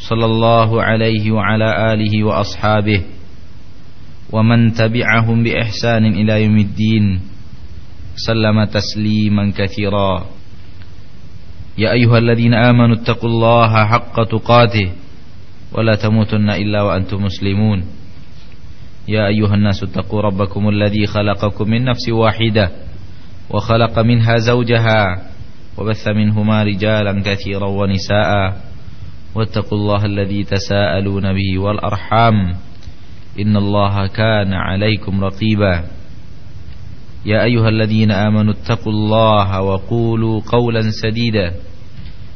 صلى الله عليه وعلى آله وأصحابه ومن تبعهم بإحسان إلى يوم الدين سلم تسليما كثيرا. يا أيها الذين آمنوا اتقوا الله حق تقاته ولا تموتن إلا وأنتم مسلمون. يا أيها الناس اتقوا ربكم الذي خلقكم من نفس واحدة وخلق منها زوجها وبث منهما رجالا كثيرا ونساء واتقوا الله الذي تساءلون به والأرحام إن الله كان عليكم رقيبا يا أيها الذين آمنوا اتقوا الله وقولوا قولا سديدا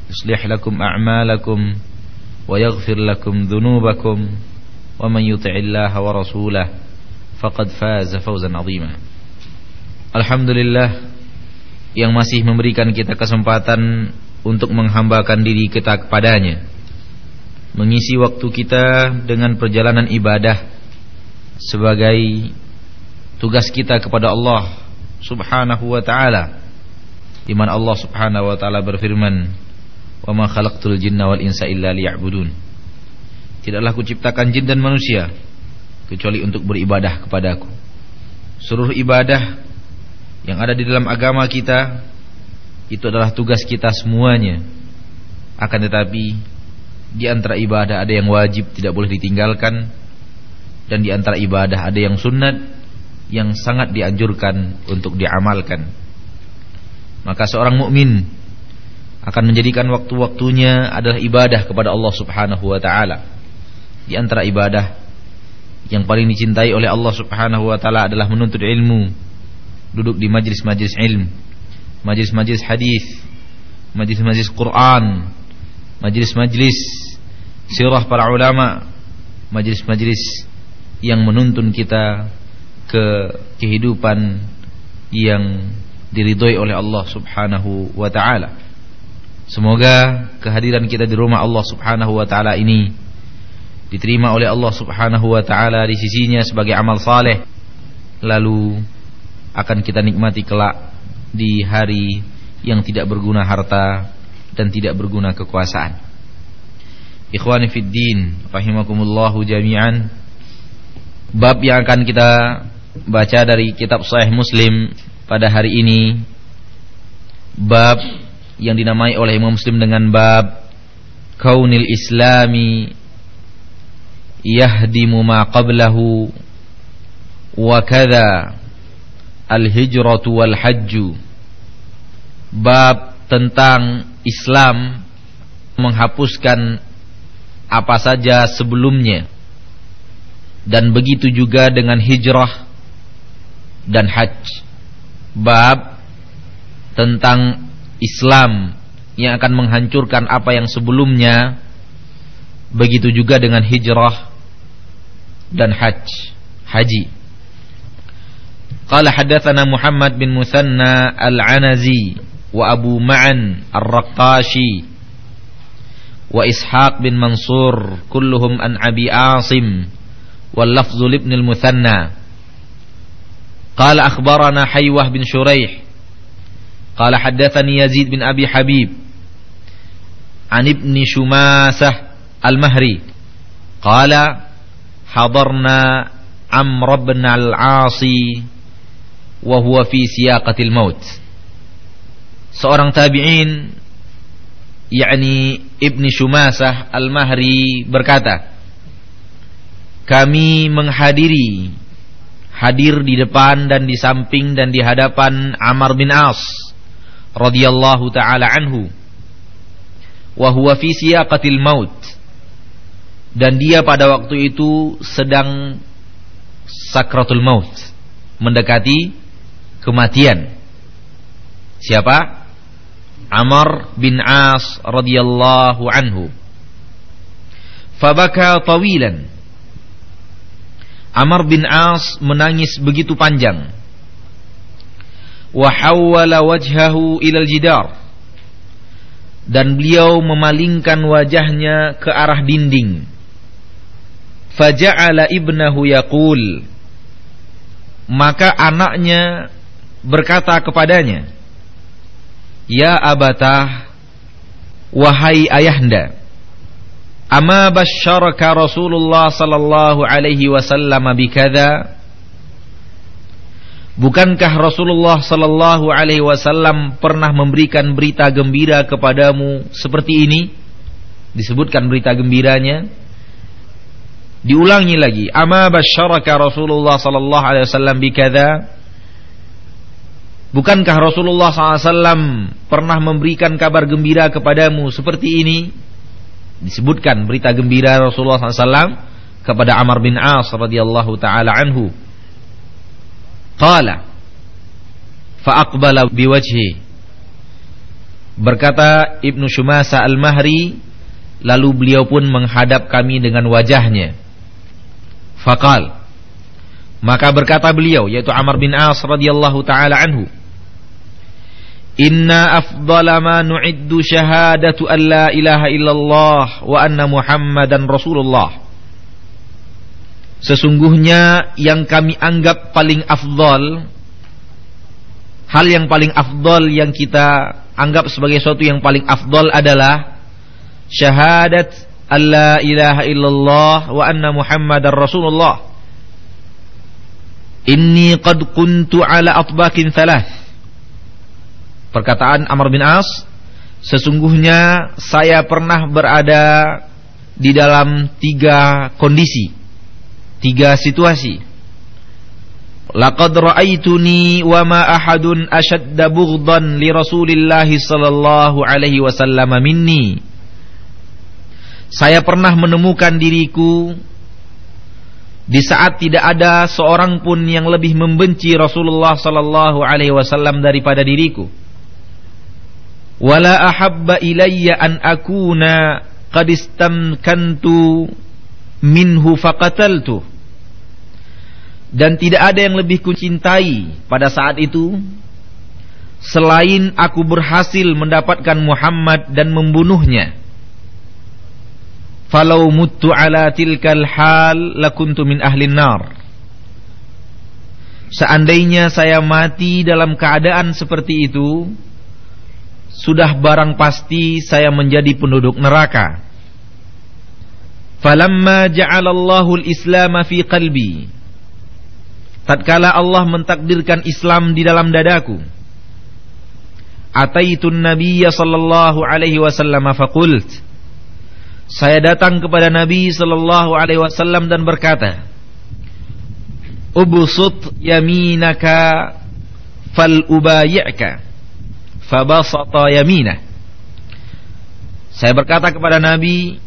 يصلح لكم أعمالكم ويغفر لكم ذنوبكم ومن يطع الله ورسوله فقد فاز فوزا عظيما الحمد لله yang masih memberikan kita kesempatan untuk menghambakan diri kita kepadanya mengisi waktu kita dengan perjalanan ibadah sebagai tugas kita kepada Allah Subhanahu wa taala di mana Allah Subhanahu wa taala berfirman wa ma khalaqtul jinna wal insa illa liya'budun. Tidaklah kuciptakan jin dan manusia kecuali untuk beribadah kepadaku. Seluruh ibadah yang ada di dalam agama kita itu adalah tugas kita semuanya. Akan tetapi di antara ibadah ada yang wajib tidak boleh ditinggalkan. Dan di antara ibadah ada yang sunnat yang sangat dianjurkan untuk diamalkan. Maka seorang mukmin akan menjadikan waktu-waktunya adalah ibadah kepada Allah Subhanahu wa taala. Di antara ibadah yang paling dicintai oleh Allah Subhanahu wa taala adalah menuntut ilmu, duduk di majlis-majlis ilmu, majlis-majlis hadis, majlis-majlis Quran, majlis-majlis sirah para ulama, majlis-majlis yang menuntun kita ke kehidupan yang diridhoi oleh Allah Subhanahu wa taala. Semoga kehadiran kita di rumah Allah Subhanahu wa taala ini diterima oleh Allah Subhanahu wa taala di sisinya sebagai amal saleh lalu akan kita nikmati kelak di hari yang tidak berguna harta dan tidak berguna kekuasaan. Ikhwani fid din rahimakumullahu jami'an. Bab yang akan kita baca dari kitab Sahih Muslim pada hari ini bab yang dinamai oleh Imam Muslim dengan bab kaunil islami yahdimu ma qablahu wa kadza al hijratu wal hajju bab tentang Islam menghapuskan apa saja sebelumnya. Dan begitu juga dengan hijrah dan hajj. Bab tentang Islam yang akan menghancurkan apa yang sebelumnya. Begitu juga dengan hijrah dan hajj. Haji. Qala hadatsana Muhammad bin Musanna al-Anazi wa bin Mansur kulluhum an Abi Asim wal lafzu ibn al-Muthanna قال أخبرنا حيوة بن شريح. قال حدثني يزيد بن أبي حبيب عن ابن شماسة المهري. قال حضرنا عمرو بن العاصي وهو في سياقة الموت. seorang tabi'in yakni Ibni Shumasah Al-Mahri berkata kami menghadiri hadir di depan dan di samping dan di hadapan Amr bin As radhiyallahu taala anhu. Wa huwa fi siyaqatil maut. Dan dia pada waktu itu sedang sakratul maut mendekati kematian. Siapa Amr bin As radhiyallahu anhu fabaka tawilan Amr bin As menangis begitu panjang. Wa hawwala wajhahu ilal jidar. Dan beliau memalingkan wajahnya ke arah dinding. Faja'ala ibnahu yaqul. Maka anaknya berkata kepadanya, "Ya abatah, wahai ayahanda, Ama basyaraka Rasulullah sallallahu alaihi wasallam bikadza Bukankah Rasulullah sallallahu alaihi wasallam pernah memberikan berita gembira kepadamu seperti ini? Disebutkan berita gembiranya. Diulangi lagi, "Ama basyaraka Rasulullah sallallahu alaihi wasallam bikadza?" Bukankah Rasulullah SAW pernah memberikan kabar gembira kepadamu seperti ini? disebutkan berita gembira Rasulullah SAW kepada Amr bin As radhiyallahu taala anhu. Qala fa'aqbala biwajhi. Berkata Ibnu Shumasa Al-Mahri lalu beliau pun menghadap kami dengan wajahnya. Faqal maka berkata beliau yaitu Amr bin As radhiyallahu taala anhu Inna afdala ma nu'iddu syahadatu an la ilaha illallah wa anna muhammadan rasulullah. Sesungguhnya yang kami anggap paling afdal Hal yang paling afdal yang kita anggap sebagai sesuatu yang paling afdal adalah Syahadat an la ilaha illallah wa anna muhammadan rasulullah. Inni qad kuntu ala atbakin thalath Perkataan Amr bin As, sesungguhnya saya pernah berada di dalam tiga kondisi, tiga situasi. Laqad ra'aituni wa ma ahadun ashadda bughdan li Rasulillah sallallahu alaihi wasallam minni. Saya pernah menemukan diriku di saat tidak ada seorang pun yang lebih membenci Rasulullah sallallahu alaihi wasallam daripada diriku wala ahabba ilayya an akuna qad istamkantu minhu faqataltu. Dan tidak ada yang lebih kucintai pada saat itu selain aku berhasil mendapatkan Muhammad dan membunuhnya. Falau muttu ala tilkal hal lakuntu min ahli nar. Seandainya saya mati dalam keadaan seperti itu sudah barang pasti saya menjadi penduduk neraka. Falamma ja'alallahu al-islam fi qalbi. Tatkala Allah mentakdirkan Islam di dalam dadaku. Ataitun nabiyya sallallahu alaihi wasallam faqult. Saya datang kepada Nabi sallallahu alaihi wasallam dan berkata, Ubsut yaminaka fal ubayi'ka fabasata yaminah. Saya berkata kepada Nabi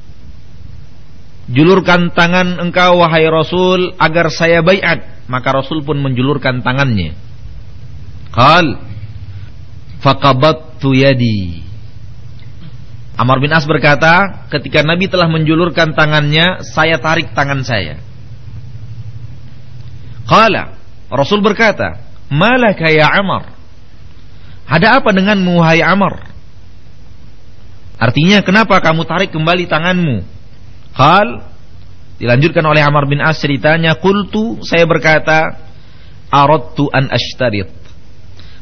julurkan tangan engkau wahai Rasul agar saya baiat maka Rasul pun menjulurkan tangannya. Qal faqabattu yadi. Amr bin As berkata ketika Nabi telah menjulurkan tangannya saya tarik tangan saya. Qala Rasul berkata malaka ya Amr ada apa denganmu wahai Amr? Artinya kenapa kamu tarik kembali tanganmu? Qal dilanjutkan oleh Amr bin As ceritanya qultu saya berkata aradtu an ashtarit.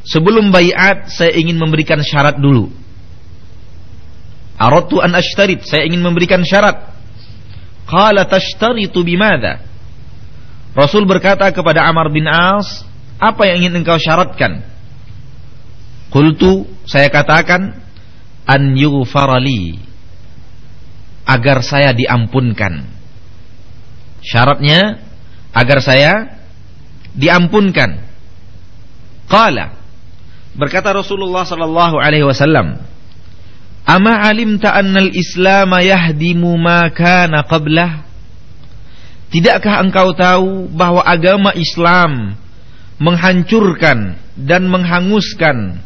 Sebelum bayat saya ingin memberikan syarat dulu. Aradtu an ashtarit, saya ingin memberikan syarat. Qala tashtaritu bimadha? Rasul berkata kepada Amr bin As, apa yang ingin engkau syaratkan? Kultu saya katakan an yughfarali agar saya diampunkan. Syaratnya agar saya diampunkan. Qala berkata Rasulullah sallallahu alaihi wasallam, "Ama alimta anna al-Islam yahdimu ma kana qablah?" Tidakkah engkau tahu bahwa agama Islam menghancurkan dan menghanguskan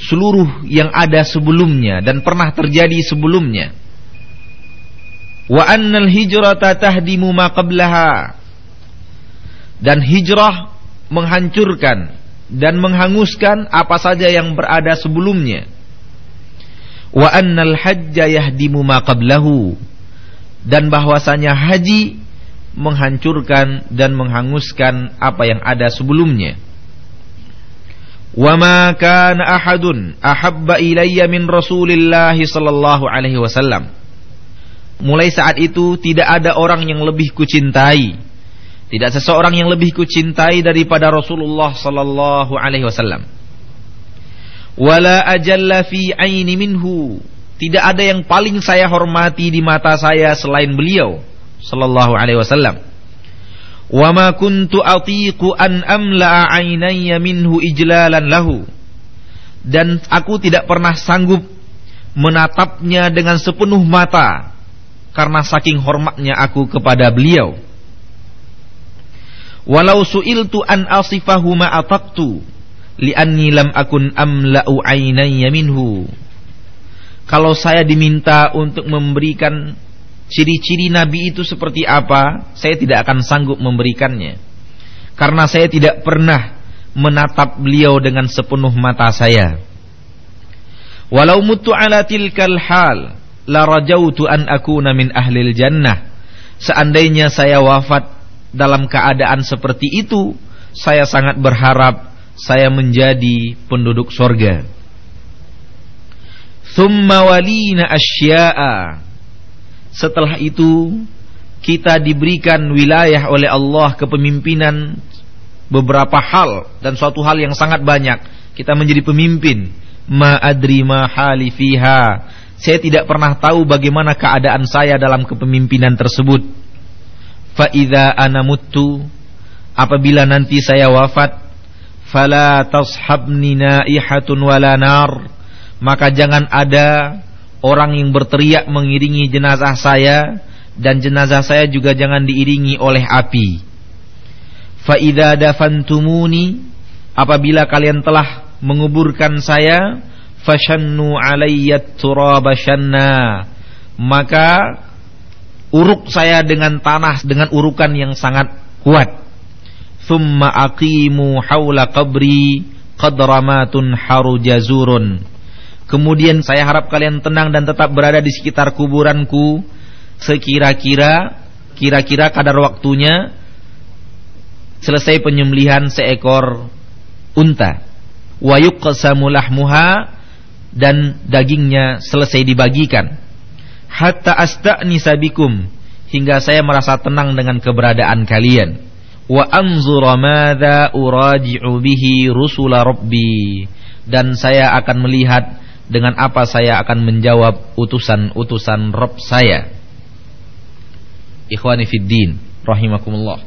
seluruh yang ada sebelumnya dan pernah terjadi sebelumnya. Wa annal hijrata tahdimu ma qablaha. Dan hijrah menghancurkan dan menghanguskan apa saja yang berada sebelumnya. Wa annal hajja yahdimu ma qablahu. Dan bahwasanya haji menghancurkan dan menghanguskan apa yang ada sebelumnya wa ma kana ahadun ahabba ilayya min Rasulillah sallallahu alaihi wasallam mulai saat itu tidak ada orang yang lebih kucintai tidak seseorang yang lebih kucintai daripada Rasulullah sallallahu alaihi wasallam. Wala ajalla fi aini minhu. Tidak ada yang paling saya hormati di mata saya selain beliau sallallahu alaihi wasallam. Wa ma kuntu atiqu an amla ainayya minhu ijlalan lahu. Dan aku tidak pernah sanggup menatapnya dengan sepenuh mata karena saking hormatnya aku kepada beliau Walau su'iltu an asifahu ma ataqtu li'anni lam akun amla'u aynayya minhu. Kalau saya diminta untuk memberikan ciri-ciri nabi itu seperti apa, saya tidak akan sanggup memberikannya. Karena saya tidak pernah menatap beliau dengan sepenuh mata saya. Walau mutu ala tilkal hal la rajautu an akuna min ahlil jannah. Seandainya saya wafat dalam keadaan seperti itu, saya sangat berharap saya menjadi penduduk sorga. Thumma walina asya'a. Setelah itu, kita diberikan wilayah oleh Allah kepemimpinan beberapa hal dan suatu hal yang sangat banyak. Kita menjadi pemimpin. Ma adri ma hali fiha. Saya tidak pernah tahu bagaimana keadaan saya dalam kepemimpinan tersebut fa idza ana muttu apabila nanti saya wafat fala tashabni naihatun wala nar maka jangan ada orang yang berteriak mengiringi jenazah saya dan jenazah saya juga jangan diiringi oleh api fa idza dafantumuni apabila kalian telah menguburkan saya fashannu alayyat turaba shanna maka uruk saya dengan tanah dengan urukan yang sangat kuat. Thumma aqimu haula qabri qadramatun harujazurun. Kemudian saya harap kalian tenang dan tetap berada di sekitar kuburanku. Sekira-kira kira-kira kadar waktunya selesai penyembelihan seekor unta. Wa yuqsamu lahmuha dan dagingnya selesai dibagikan. Hatta asta'nisa bikum hingga saya merasa tenang dengan keberadaan kalian. Wa anzura madza uraji'u bihi rusula rabbi dan saya akan melihat dengan apa saya akan menjawab utusan-utusan Rabb saya ikhwani fid din rahimakumullah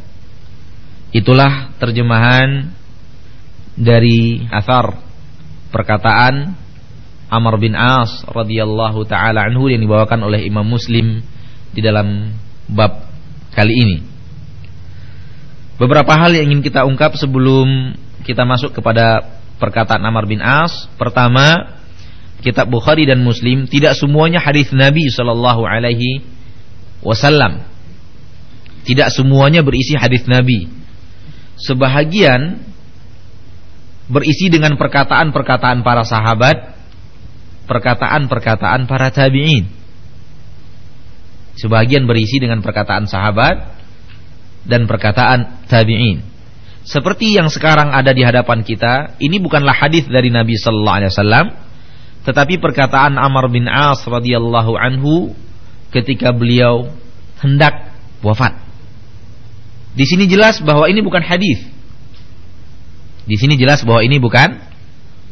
itulah terjemahan dari asar perkataan Amr bin As radhiyallahu taala anhu yang dibawakan oleh Imam Muslim di dalam bab kali ini. Beberapa hal yang ingin kita ungkap sebelum kita masuk kepada perkataan Amr bin As. Pertama, kitab Bukhari dan Muslim tidak semuanya hadis Nabi sallallahu alaihi wasallam. Tidak semuanya berisi hadis Nabi. Sebahagian berisi dengan perkataan-perkataan para sahabat perkataan-perkataan para tabi'in. Sebagian berisi dengan perkataan sahabat dan perkataan tabi'in. Seperti yang sekarang ada di hadapan kita, ini bukanlah hadis dari Nabi sallallahu alaihi wasallam, tetapi perkataan Amr bin As radhiyallahu anhu ketika beliau hendak wafat. Di sini jelas bahwa ini bukan hadis. Di sini jelas bahwa ini bukan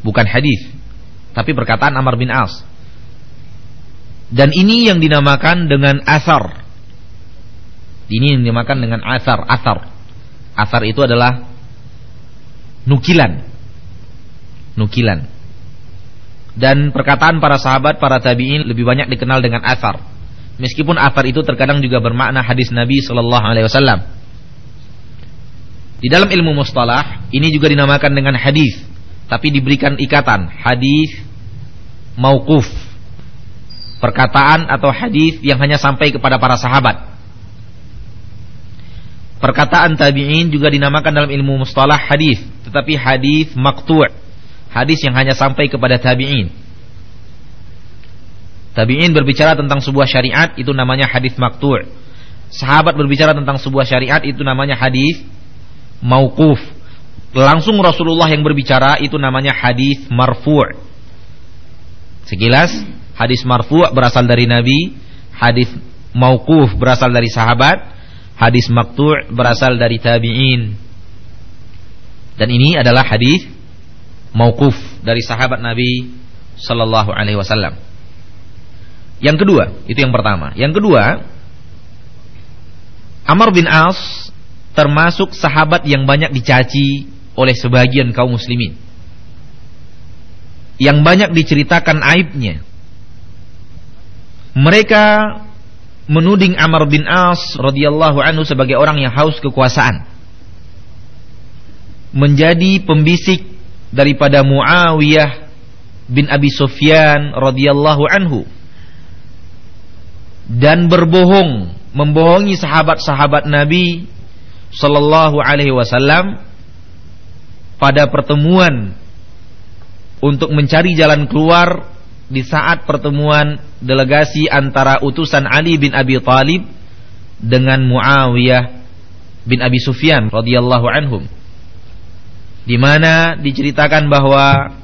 bukan hadis tapi perkataan Amr bin As. Dan ini yang dinamakan dengan asar. Ini yang dinamakan dengan asar, asar. Asar itu adalah nukilan. Nukilan. Dan perkataan para sahabat, para tabi'in lebih banyak dikenal dengan asar. Meskipun asar itu terkadang juga bermakna hadis Nabi sallallahu alaihi wasallam. Di dalam ilmu mustalah ini juga dinamakan dengan hadis tapi diberikan ikatan hadis mauquf perkataan atau hadis yang hanya sampai kepada para sahabat Perkataan tabi'in juga dinamakan dalam ilmu mustalah hadis, tetapi hadis maqtu'. Hadis yang hanya sampai kepada tabi'in. Tabi'in berbicara tentang sebuah syariat itu namanya hadis maqtu'. Sahabat berbicara tentang sebuah syariat itu namanya hadis mauquf. Langsung Rasulullah yang berbicara itu namanya hadis marfu'. Sekilas hadis marfu' berasal dari Nabi, hadis mauquf berasal dari sahabat, hadis maktu' berasal dari tabi'in. Dan ini adalah hadis mauquf dari sahabat Nabi sallallahu alaihi wasallam. Yang kedua, itu yang pertama. Yang kedua, Amr bin As termasuk sahabat yang banyak dicaci oleh sebagian kaum muslimin. Yang banyak diceritakan aibnya. Mereka menuding Amr bin As radhiyallahu anhu sebagai orang yang haus kekuasaan. Menjadi pembisik daripada Muawiyah bin Abi Sufyan radhiyallahu anhu. Dan berbohong membohongi sahabat-sahabat Nabi sallallahu alaihi wasallam pada pertemuan untuk mencari jalan keluar di saat pertemuan delegasi antara utusan Ali bin Abi Thalib dengan Muawiyah bin Abi Sufyan radhiyallahu anhum di mana diceritakan bahwa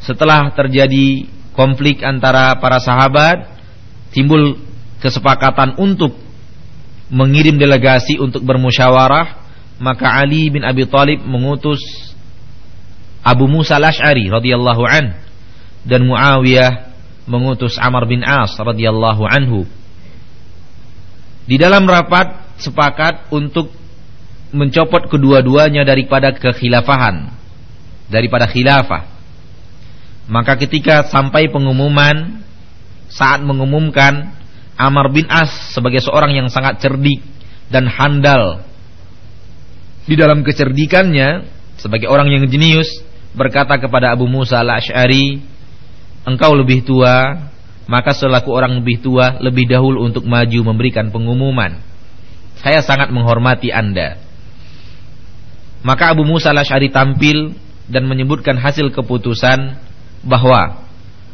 setelah terjadi konflik antara para sahabat timbul kesepakatan untuk mengirim delegasi untuk bermusyawarah maka Ali bin Abi Thalib mengutus Abu Musa al-Ash'ari radhiyallahu an dan Muawiyah mengutus Amr bin As radhiyallahu anhu. Di dalam rapat sepakat untuk mencopot kedua-duanya daripada kekhilafahan, daripada khilafah. Maka ketika sampai pengumuman saat mengumumkan Amr bin As sebagai seorang yang sangat cerdik dan handal di dalam kecerdikannya sebagai orang yang jenius berkata kepada Abu Musa al-Ash'ari engkau lebih tua, maka selaku orang lebih tua lebih dahulu untuk maju memberikan pengumuman. Saya sangat menghormati Anda. Maka Abu Musa al-Ash'ari tampil dan menyebutkan hasil keputusan bahwa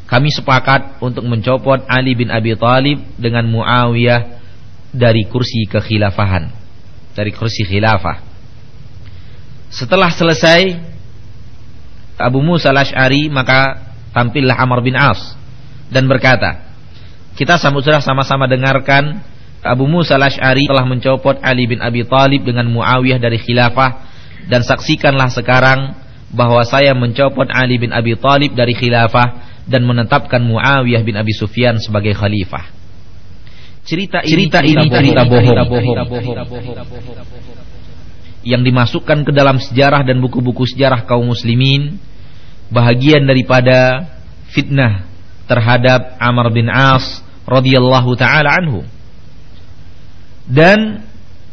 kami sepakat untuk mencopot Ali bin Abi Thalib dengan Muawiyah dari kursi kekhilafahan, dari kursi khilafah. Setelah selesai Abu Musa al-Ash'ari maka tampillah Amr bin As dan berkata, kita sudah sama-sama dengarkan Abu Musa al-Ash'ari telah mencopot Ali bin Abi Talib dengan Muawiyah dari khilafah dan saksikanlah sekarang bahwa saya mencopot Ali bin Abi Talib dari khilafah dan menetapkan Muawiyah bin Abi Sufyan sebagai khalifah. Cerita ini cerita, ini cerita bohong, bohong, yang dimasukkan ke dalam sejarah dan buku-buku sejarah kaum muslimin bahagian daripada fitnah terhadap Amr bin As radhiyallahu taala anhu. Dan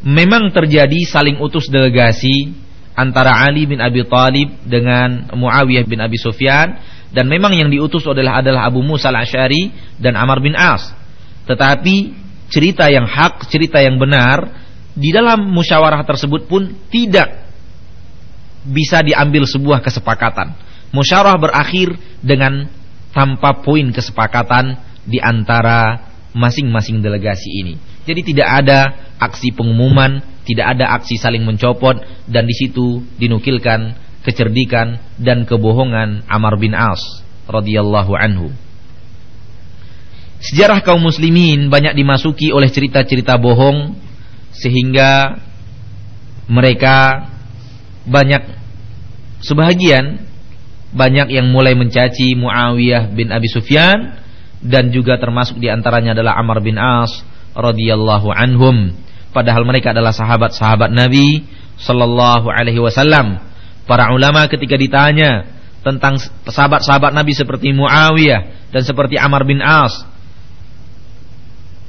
memang terjadi saling utus delegasi antara Ali bin Abi Thalib dengan Muawiyah bin Abi Sufyan dan memang yang diutus adalah adalah Abu Musa al-Asy'ari dan Amr bin As. Tetapi cerita yang hak, cerita yang benar di dalam musyawarah tersebut pun tidak bisa diambil sebuah kesepakatan musyawarah berakhir dengan tanpa poin kesepakatan di antara masing-masing delegasi ini. Jadi tidak ada aksi pengumuman, tidak ada aksi saling mencopot dan di situ dinukilkan kecerdikan dan kebohongan Amr bin As radhiyallahu anhu. Sejarah kaum muslimin banyak dimasuki oleh cerita-cerita bohong sehingga mereka banyak sebahagian banyak yang mulai mencaci Muawiyah bin Abi Sufyan dan juga termasuk di antaranya adalah Amr bin As radhiyallahu anhum padahal mereka adalah sahabat-sahabat Nabi sallallahu alaihi wasallam. Para ulama ketika ditanya tentang sahabat-sahabat Nabi seperti Muawiyah dan seperti Amr bin As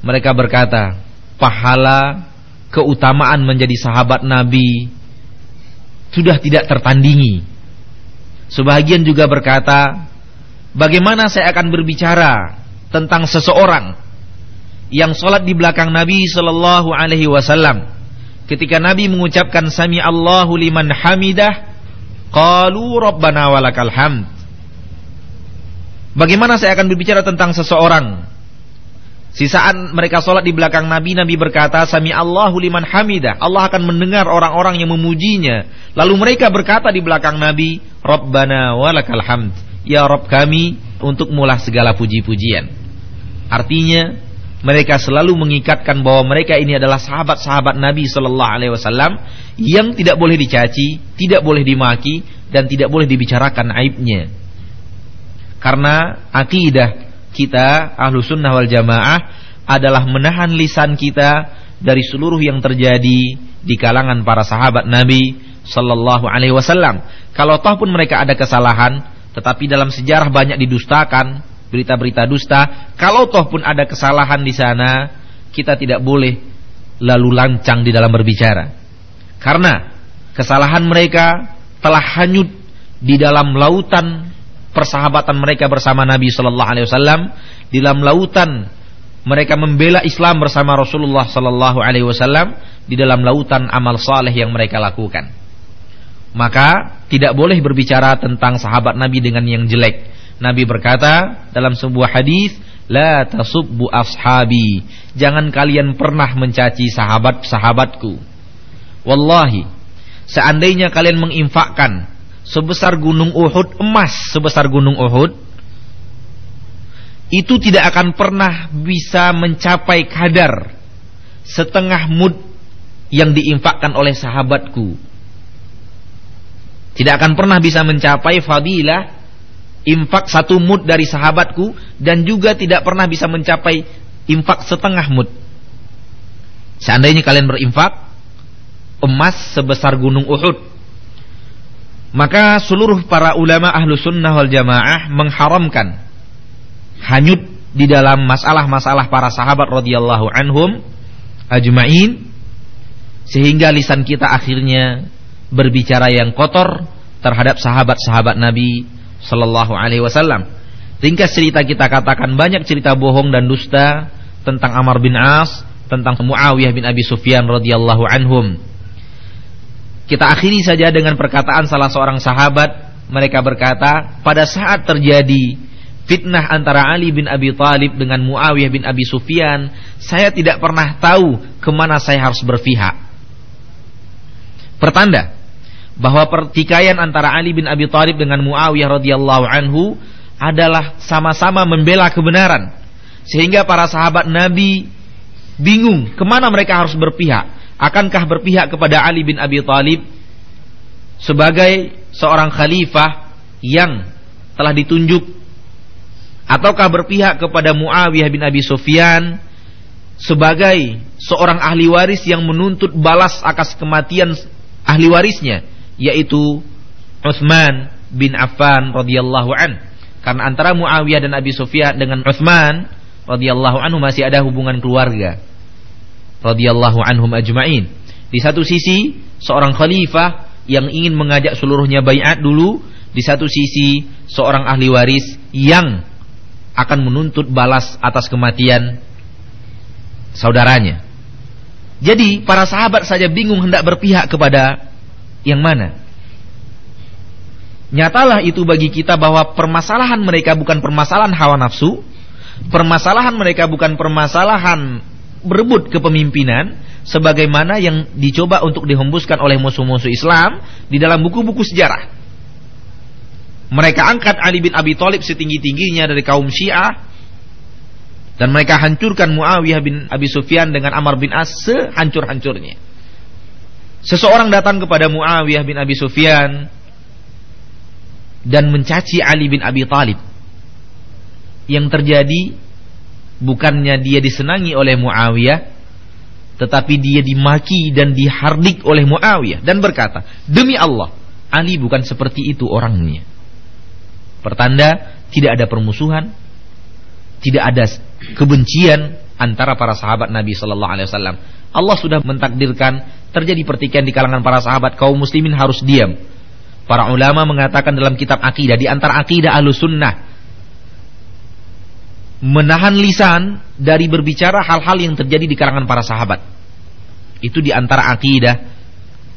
mereka berkata pahala keutamaan menjadi sahabat Nabi sudah tidak tertandingi. Sebagian juga berkata, bagaimana saya akan berbicara tentang seseorang yang sholat di belakang Nabi Shallallahu Alaihi Wasallam ketika Nabi mengucapkan sami Allahu liman hamidah qalu rabbana walakal hamd Bagaimana saya akan berbicara tentang seseorang Sisaan mereka sholat di belakang Nabi, Nabi berkata, Sami Allahu liman hamidah. Allah akan mendengar orang-orang yang memujinya. Lalu mereka berkata di belakang Nabi, Rabbana walakal hamd. Ya Rabb kami, untuk mulah segala puji-pujian. Artinya, mereka selalu mengikatkan bahwa mereka ini adalah sahabat-sahabat Nabi Sallallahu Alaihi Wasallam yang tidak boleh dicaci, tidak boleh dimaki, dan tidak boleh dibicarakan aibnya. Karena akidah kita ahlu sunnah wal jamaah adalah menahan lisan kita dari seluruh yang terjadi di kalangan para sahabat Nabi Sallallahu Alaihi Wasallam. Kalau toh pun mereka ada kesalahan, tetapi dalam sejarah banyak didustakan, berita-berita dusta. Kalau toh pun ada kesalahan di sana, kita tidak boleh lalu lancang di dalam berbicara. Karena kesalahan mereka telah hanyut di dalam lautan persahabatan mereka bersama Nabi Sallallahu Alaihi Wasallam di dalam lautan mereka membela Islam bersama Rasulullah Sallallahu Alaihi Wasallam di dalam lautan amal saleh yang mereka lakukan. Maka tidak boleh berbicara tentang sahabat Nabi dengan yang jelek. Nabi berkata dalam sebuah hadis, La tasubbu ashabi. Jangan kalian pernah mencaci sahabat-sahabatku. Wallahi, seandainya kalian menginfakkan sebesar gunung Uhud, emas sebesar gunung Uhud, itu tidak akan pernah bisa mencapai kadar setengah mud yang diinfakkan oleh sahabatku. Tidak akan pernah bisa mencapai fadilah infak satu mud dari sahabatku dan juga tidak pernah bisa mencapai infak setengah mud. Seandainya kalian berinfak emas sebesar gunung Uhud maka seluruh para ulama ahlu sunnah wal jamaah mengharamkan hanyut di dalam masalah-masalah para sahabat radhiyallahu anhum ajma'in sehingga lisan kita akhirnya berbicara yang kotor terhadap sahabat-sahabat Nabi sallallahu alaihi wasallam. Ringkas cerita kita katakan banyak cerita bohong dan dusta tentang Amr bin As, tentang Muawiyah bin Abi Sufyan radhiyallahu anhum kita akhiri saja dengan perkataan salah seorang sahabat. Mereka berkata, pada saat terjadi fitnah antara Ali bin Abi Thalib dengan Muawiyah bin Abi Sufyan, saya tidak pernah tahu ke mana saya harus berpihak. Pertanda bahwa pertikaian antara Ali bin Abi Thalib dengan Muawiyah radhiyallahu anhu adalah sama-sama membela kebenaran, sehingga para sahabat Nabi bingung ke mana mereka harus berpihak? Akankah berpihak kepada Ali bin Abi Thalib sebagai seorang khalifah yang telah ditunjuk? Ataukah berpihak kepada Muawiyah bin Abi Sufyan sebagai seorang ahli waris yang menuntut balas atas kematian ahli warisnya yaitu Utsman bin Affan radhiyallahu an karena antara Muawiyah dan Abi Sufyan dengan Utsman radhiyallahu anhu masih ada hubungan keluarga radhiyallahu anhum ajma'in. Di satu sisi seorang khalifah yang ingin mengajak seluruhnya bayat dulu, di satu sisi seorang ahli waris yang akan menuntut balas atas kematian saudaranya. Jadi para sahabat saja bingung hendak berpihak kepada yang mana. Nyatalah itu bagi kita bahwa permasalahan mereka bukan permasalahan hawa nafsu, permasalahan mereka bukan permasalahan berebut kepemimpinan sebagaimana yang dicoba untuk dihembuskan oleh musuh-musuh Islam di dalam buku-buku sejarah. Mereka angkat Ali bin Abi Thalib setinggi-tingginya dari kaum Syiah dan mereka hancurkan Muawiyah bin Abi Sufyan dengan Amr bin As sehancur-hancurnya. Seseorang datang kepada Muawiyah bin Abi Sufyan dan mencaci Ali bin Abi Thalib. Yang terjadi bukannya dia disenangi oleh Muawiyah tetapi dia dimaki dan dihardik oleh Muawiyah dan berkata demi Allah Ali bukan seperti itu orangnya pertanda tidak ada permusuhan tidak ada kebencian antara para sahabat Nabi sallallahu alaihi wasallam Allah sudah mentakdirkan terjadi pertikaian di kalangan para sahabat kaum muslimin harus diam para ulama mengatakan dalam kitab akidah di antara akidah sunnah menahan lisan dari berbicara hal-hal yang terjadi di kalangan para sahabat. Itu di antara akidah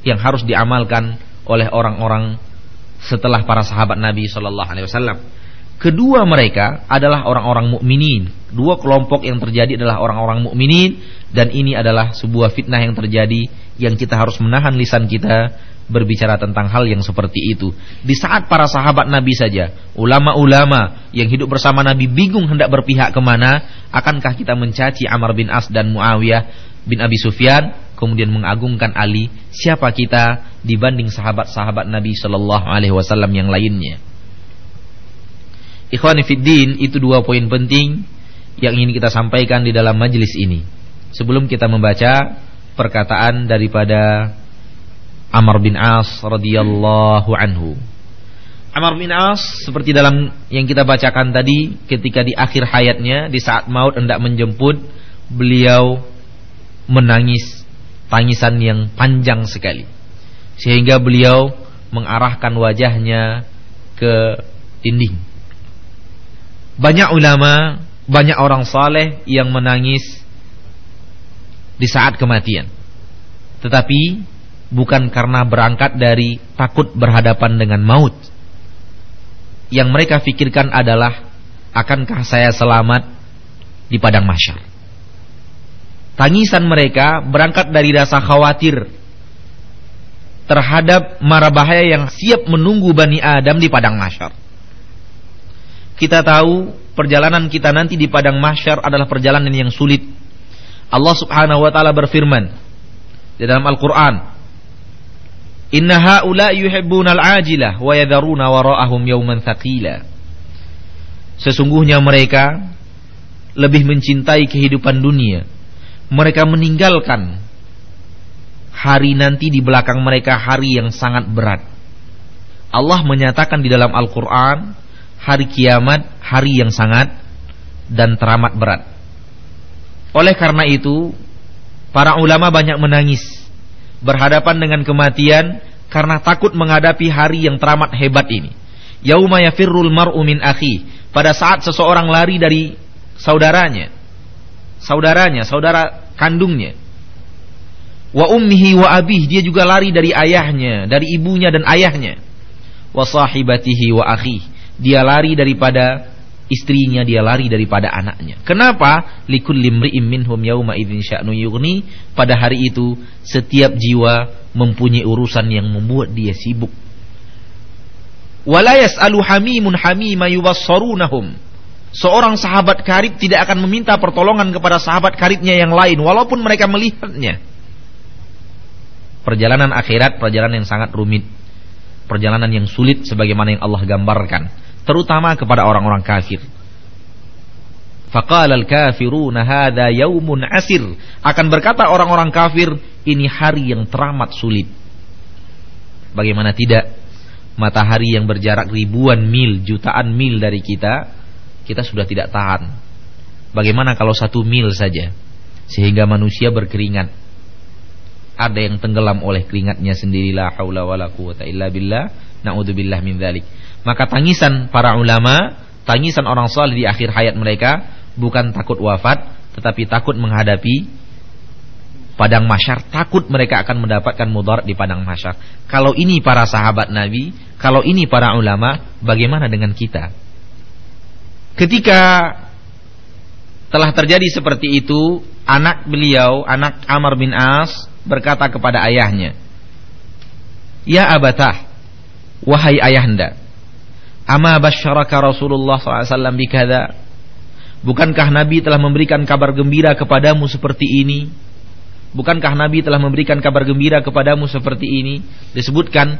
yang harus diamalkan oleh orang-orang setelah para sahabat Nabi Shallallahu Alaihi Wasallam. Kedua mereka adalah orang-orang mukminin. Dua kelompok yang terjadi adalah orang-orang mukminin dan ini adalah sebuah fitnah yang terjadi yang kita harus menahan lisan kita berbicara tentang hal yang seperti itu. Di saat para sahabat Nabi saja, ulama-ulama yang hidup bersama Nabi bingung hendak berpihak ke mana, akankah kita mencaci Amr bin As dan Muawiyah bin Abi Sufyan, kemudian mengagungkan Ali? Siapa kita dibanding sahabat-sahabat Nabi Shallallahu Alaihi Wasallam yang lainnya? Ikhwani Fiddin itu dua poin penting yang ingin kita sampaikan di dalam majelis ini. Sebelum kita membaca perkataan daripada Amr bin As radhiyallahu anhu. Amr bin As seperti dalam yang kita bacakan tadi ketika di akhir hayatnya di saat maut hendak menjemput beliau menangis tangisan yang panjang sekali sehingga beliau mengarahkan wajahnya ke dinding. Banyak ulama, banyak orang saleh yang menangis di saat kematian. Tetapi bukan karena berangkat dari takut berhadapan dengan maut. Yang mereka pikirkan adalah akankah saya selamat di padang mahsyar. Tangisan mereka berangkat dari rasa khawatir terhadap mara bahaya yang siap menunggu Bani Adam di padang mahsyar. Kita tahu perjalanan kita nanti di padang mahsyar adalah perjalanan yang sulit. Allah Subhanahu wa taala berfirman di dalam Al-Qur'an, Inna haula yuhibbunal ajilah wa yadharuna wara'ahum yawman thaqila. Sesungguhnya mereka lebih mencintai kehidupan dunia. Mereka meninggalkan hari nanti di belakang mereka hari yang sangat berat. Allah menyatakan di dalam Al-Qur'an hari kiamat hari yang sangat dan teramat berat. Oleh karena itu, para ulama banyak menangis berhadapan dengan kematian karena takut menghadapi hari yang teramat hebat ini. Yauma yafirrul mar'u min akhi. Pada saat seseorang lari dari saudaranya. Saudaranya, saudara kandungnya. Wa ummihi wa abih, dia juga lari dari ayahnya, dari ibunya dan ayahnya. Wa sahibatihi wa akhi. Dia lari daripada istrinya dia lari daripada anaknya. Kenapa? Likul limri'im minhum yauma idzin sya'nu yughni. Pada hari itu setiap jiwa mempunyai urusan yang membuat dia sibuk. Wala yas'alu hamimun hamima yubassarunahum. Seorang sahabat karib tidak akan meminta pertolongan kepada sahabat karibnya yang lain walaupun mereka melihatnya. Perjalanan akhirat perjalanan yang sangat rumit. Perjalanan yang sulit sebagaimana yang Allah gambarkan terutama kepada orang-orang kafir. Faqala al-kafiruna hadza yaumun asir. Akan berkata orang-orang kafir, ini hari yang teramat sulit. Bagaimana tidak? Matahari yang berjarak ribuan mil, jutaan mil dari kita, kita sudah tidak tahan. Bagaimana kalau satu mil saja? Sehingga manusia berkeringat. Ada yang tenggelam oleh keringatnya sendiri la haula wala quwata illa billah. Min dzalik. Maka tangisan para ulama, tangisan orang soleh di akhir hayat mereka bukan takut wafat, tetapi takut menghadapi padang masyar, takut mereka akan mendapatkan mudarat di padang masyar. Kalau ini para sahabat Nabi, kalau ini para ulama, bagaimana dengan kita? Ketika telah terjadi seperti itu, anak beliau, anak Amr bin As berkata kepada ayahnya, "Ya abatah, wahai ayahanda, Ama basyaraka Rasulullah SAW bikada Bukankah Nabi telah memberikan kabar gembira kepadamu seperti ini? Bukankah Nabi telah memberikan kabar gembira kepadamu seperti ini? Disebutkan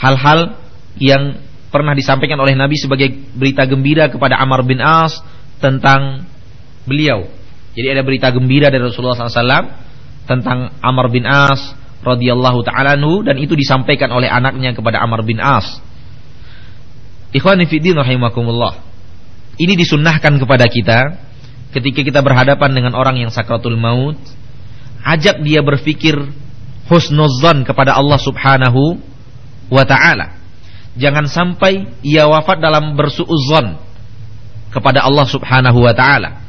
hal-hal yang pernah disampaikan oleh Nabi sebagai berita gembira kepada Amr bin As Tentang beliau. Jadi ada berita gembira dari Rasulullah SAW Tentang Amr bin As radhiyallahu taala dan itu disampaikan oleh anaknya kepada Amr bin As Ikhwani fiddin rahimakumullah. Ini disunnahkan kepada kita ketika kita berhadapan dengan orang yang sakratul maut, ajak dia berpikir husnuzan kepada Allah Subhanahu wa taala. Jangan sampai ia wafat dalam bersuudzon kepada Allah Subhanahu wa taala.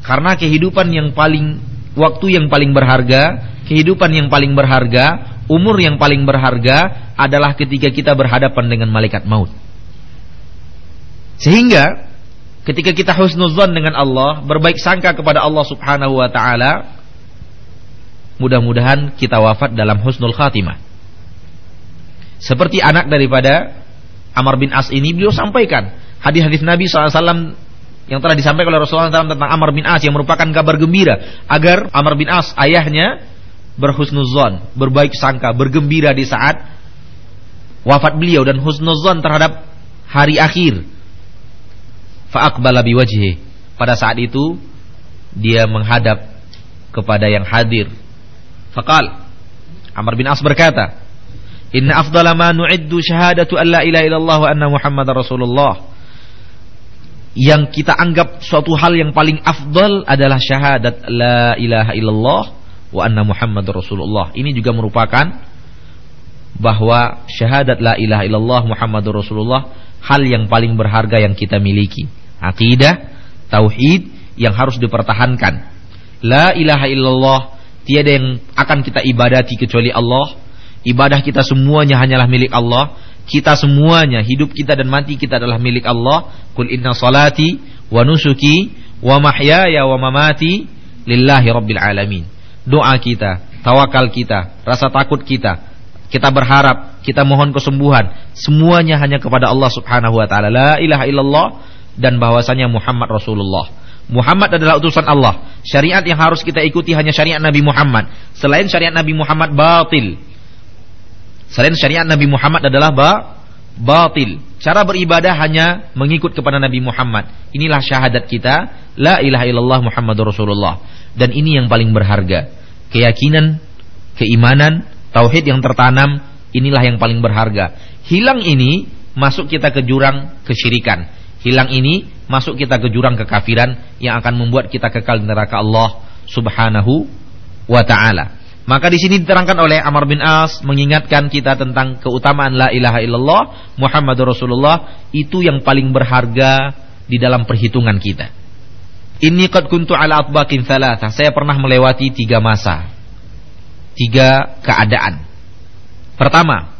Karena kehidupan yang paling waktu yang paling berharga, kehidupan yang paling berharga, umur yang paling berharga adalah ketika kita berhadapan dengan malaikat maut. Sehingga ketika kita husnuzon dengan Allah, berbaik sangka kepada Allah Subhanahu wa taala, mudah-mudahan kita wafat dalam husnul khatimah. Seperti anak daripada Amr bin As ini beliau sampaikan hadis-hadis Nabi SAW yang telah disampaikan oleh Rasulullah SAW tentang Amr bin As yang merupakan kabar gembira agar Amr bin As ayahnya berhusnuzon, berbaik sangka, bergembira di saat wafat beliau dan husnuzon terhadap hari akhir. Fa'aqbala biwajhi. Pada saat itu dia menghadap kepada yang hadir. Faqal Amr bin As berkata, "Inna afdala ma nu'iddu syahadatu an la ilaha illallah wa anna Muhammadar Rasulullah." Yang kita anggap suatu hal yang paling afdal adalah syahadat la ilaha illallah wa anna Muhammad Rasulullah. Ini juga merupakan bahwa syahadat la ilaha illallah Muhammadur Rasulullah hal yang paling berharga yang kita miliki. Akidah, tauhid yang harus dipertahankan. La ilaha illallah tiada yang akan kita ibadati kecuali Allah. Ibadah kita semuanya hanyalah milik Allah. Kita semuanya hidup kita dan mati kita adalah milik Allah. Kul inna salati wa nusuki wa mahyaya wa mamati lillahi rabbil alamin doa kita, tawakal kita, rasa takut kita, kita berharap, kita mohon kesembuhan, semuanya hanya kepada Allah Subhanahu wa taala. La ilaha illallah dan bahwasanya Muhammad Rasulullah. Muhammad adalah utusan Allah. Syariat yang harus kita ikuti hanya syariat Nabi Muhammad. Selain syariat Nabi Muhammad batil. Selain syariat Nabi Muhammad adalah ba batil. Cara beribadah hanya mengikut kepada Nabi Muhammad. Inilah syahadat kita, la ilaha illallah Muhammadur Rasulullah dan ini yang paling berharga. Keyakinan, keimanan, tauhid yang tertanam inilah yang paling berharga. Hilang ini masuk kita ke jurang kesyirikan. Hilang ini masuk kita ke jurang kekafiran yang akan membuat kita kekal di neraka Allah Subhanahu wa taala. Maka di sini diterangkan oleh Amr bin As mengingatkan kita tentang keutamaan la ilaha illallah Muhammadur Rasulullah itu yang paling berharga di dalam perhitungan kita. Ini qad kuntu ala atbaqin thalatha. Saya pernah melewati tiga masa. Tiga keadaan. Pertama,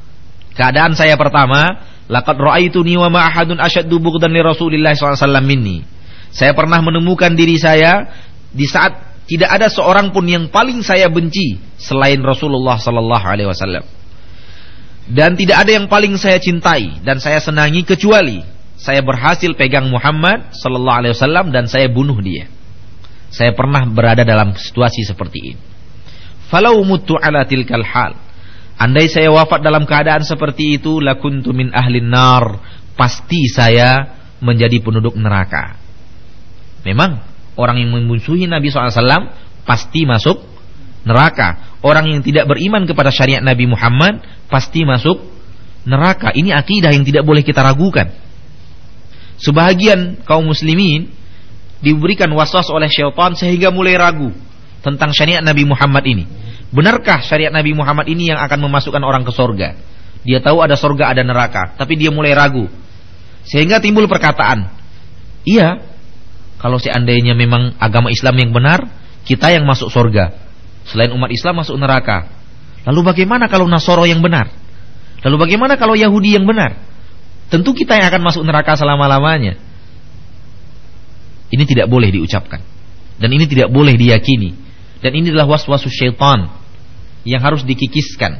keadaan saya pertama, laqad ra'aituni wa ma ahadun asyaddu bughdan li Rasulillah SAW minni. Saya pernah menemukan diri saya di saat tidak ada seorang pun yang paling saya benci selain Rasulullah sallallahu alaihi wasallam. Dan tidak ada yang paling saya cintai dan saya senangi kecuali saya berhasil pegang Muhammad sallallahu alaihi wasallam dan saya bunuh dia. Saya pernah berada dalam situasi seperti ini. Falau mutu ala tilkal hal. Andai saya wafat dalam keadaan seperti itu lakuntu min ahli nar, pasti saya menjadi penduduk neraka. Memang orang yang memusuhi Nabi SAW pasti masuk neraka. Orang yang tidak beriman kepada syariat Nabi Muhammad pasti masuk neraka. Ini akidah yang tidak boleh kita ragukan. Sebahagian kaum muslimin diberikan waswas oleh syaitan sehingga mulai ragu tentang syariat Nabi Muhammad ini. Benarkah syariat Nabi Muhammad ini yang akan memasukkan orang ke sorga? Dia tahu ada sorga, ada neraka, tapi dia mulai ragu. Sehingga timbul perkataan, iya, kalau seandainya memang agama Islam yang benar, kita yang masuk sorga. Selain umat Islam masuk neraka. Lalu bagaimana kalau Nasoro yang benar? Lalu bagaimana kalau Yahudi yang benar? tentu kita yang akan masuk neraka selama-lamanya. Ini tidak boleh diucapkan. Dan ini tidak boleh diyakini. Dan ini adalah waswasu syaitan yang harus dikikiskan.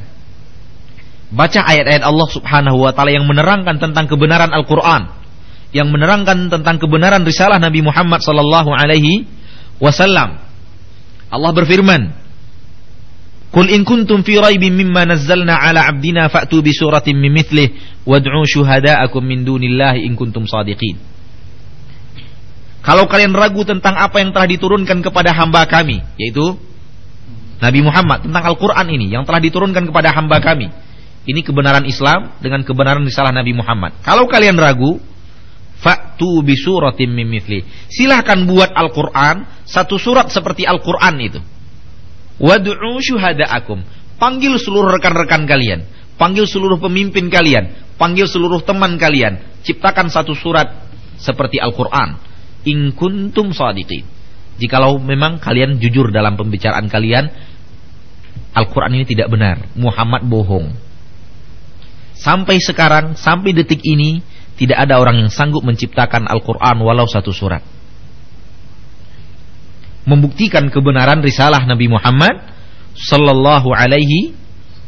Baca ayat-ayat Allah Subhanahu wa taala yang menerangkan tentang kebenaran Al-Qur'an, yang menerangkan tentang kebenaran risalah Nabi Muhammad sallallahu alaihi wasallam. Allah berfirman, Qul in kuntum fi raibin mimma nazzalna ala 'abdina fa'tu bi suratin min mithlih wad'u syuhada'akum min dunillahi in kuntum shadiqin. Kalau kalian ragu tentang apa yang telah diturunkan kepada hamba kami, yaitu Nabi Muhammad tentang Al-Qur'an ini yang telah diturunkan kepada hamba kami. Ini kebenaran Islam dengan kebenaran risalah Nabi Muhammad. Kalau kalian ragu, fa'tu bi suratin min mithlih. Silahkan buat Al-Qur'an satu surat seperti Al-Qur'an itu Wad'u syuhada'akum. Panggil seluruh rekan-rekan kalian, panggil seluruh pemimpin kalian, panggil seluruh teman kalian, ciptakan satu surat seperti Al-Qur'an. In kuntum shadiqin. Jikalau memang kalian jujur dalam pembicaraan kalian Al-Quran ini tidak benar. Muhammad bohong. Sampai sekarang, sampai detik ini, tidak ada orang yang sanggup menciptakan Al-Quran walau satu surat. Membuktikan kebenaran risalah Nabi Muhammad Sallallahu alaihi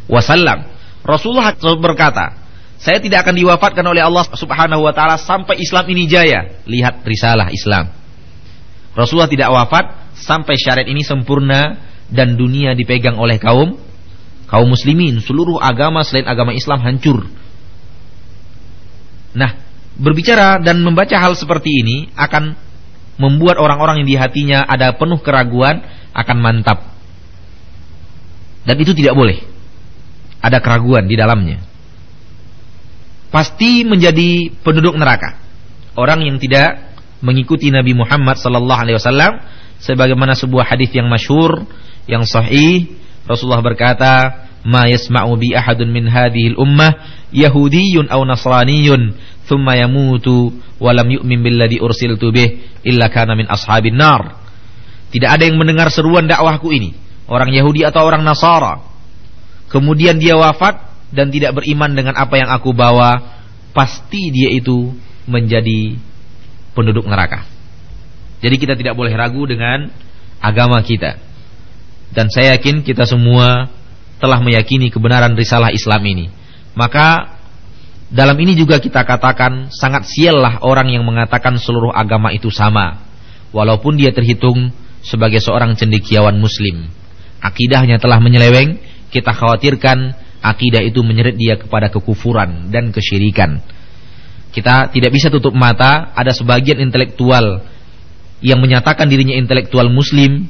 wasallam. Rasulullah berkata, saya tidak akan diwafatkan oleh Allah Subhanahu wa taala sampai Islam ini jaya. Lihat risalah Islam. Rasulullah tidak wafat sampai syariat ini sempurna dan dunia dipegang oleh kaum kaum muslimin, seluruh agama selain agama Islam hancur. Nah, berbicara dan membaca hal seperti ini akan membuat orang-orang yang di hatinya ada penuh keraguan akan mantap. Dan itu tidak boleh. Ada keraguan di dalamnya. Pasti menjadi penduduk neraka. Orang yang tidak mengikuti Nabi Muhammad sallallahu alaihi wasallam sebagaimana sebuah hadis yang masyhur yang sahih. Rasulullah berkata ma yasma'u bi ahadun min hadhihi ummah yahudiyyun aw nasraniyyun thumma yamutu wa lam yu'min billadhi ursiltu bih illa kana min ashabin nar. Tidak ada yang mendengar seruan dakwahku ini orang Yahudi atau orang Nasara. Kemudian dia wafat dan tidak beriman dengan apa yang aku bawa pasti dia itu menjadi penduduk neraka. Jadi kita tidak boleh ragu dengan agama kita. Dan saya yakin kita semua telah meyakini kebenaran risalah Islam ini. Maka dalam ini juga kita katakan sangat siallah orang yang mengatakan seluruh agama itu sama. Walaupun dia terhitung sebagai seorang cendekiawan muslim. Akidahnya telah menyeleweng, kita khawatirkan akidah itu menyeret dia kepada kekufuran dan kesyirikan. Kita tidak bisa tutup mata, ada sebagian intelektual yang menyatakan dirinya intelektual muslim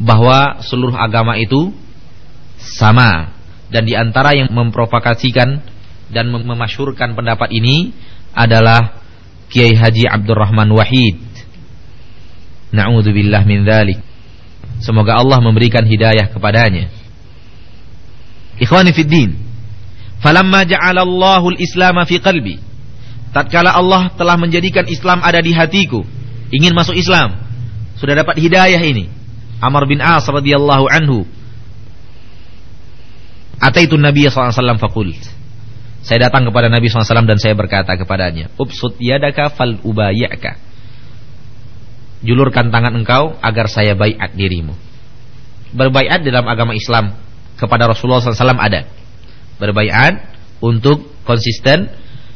bahwa seluruh agama itu sama dan di antara yang memprovokasikan dan memasyurkan pendapat ini adalah Kiai Haji Abdurrahman Wahid. Na'udzubillah min dzalik. Semoga Allah memberikan hidayah kepadanya. Ikhwani fid din. Falamma ja'ala Allahul Islam fi qalbi tatkala Allah telah menjadikan Islam ada di hatiku, ingin masuk Islam, sudah dapat hidayah ini. Amr bin As radhiyallahu anhu. Ataitu Nabi sallallahu alaihi wasallam faqult. Saya datang kepada Nabi SAW dan saya berkata kepadanya, Ubsut yadaka fal ubayyaka. Julurkan tangan engkau agar saya baiat dirimu. Berbaiat dalam agama Islam kepada Rasulullah SAW ada. Berbaiat untuk konsisten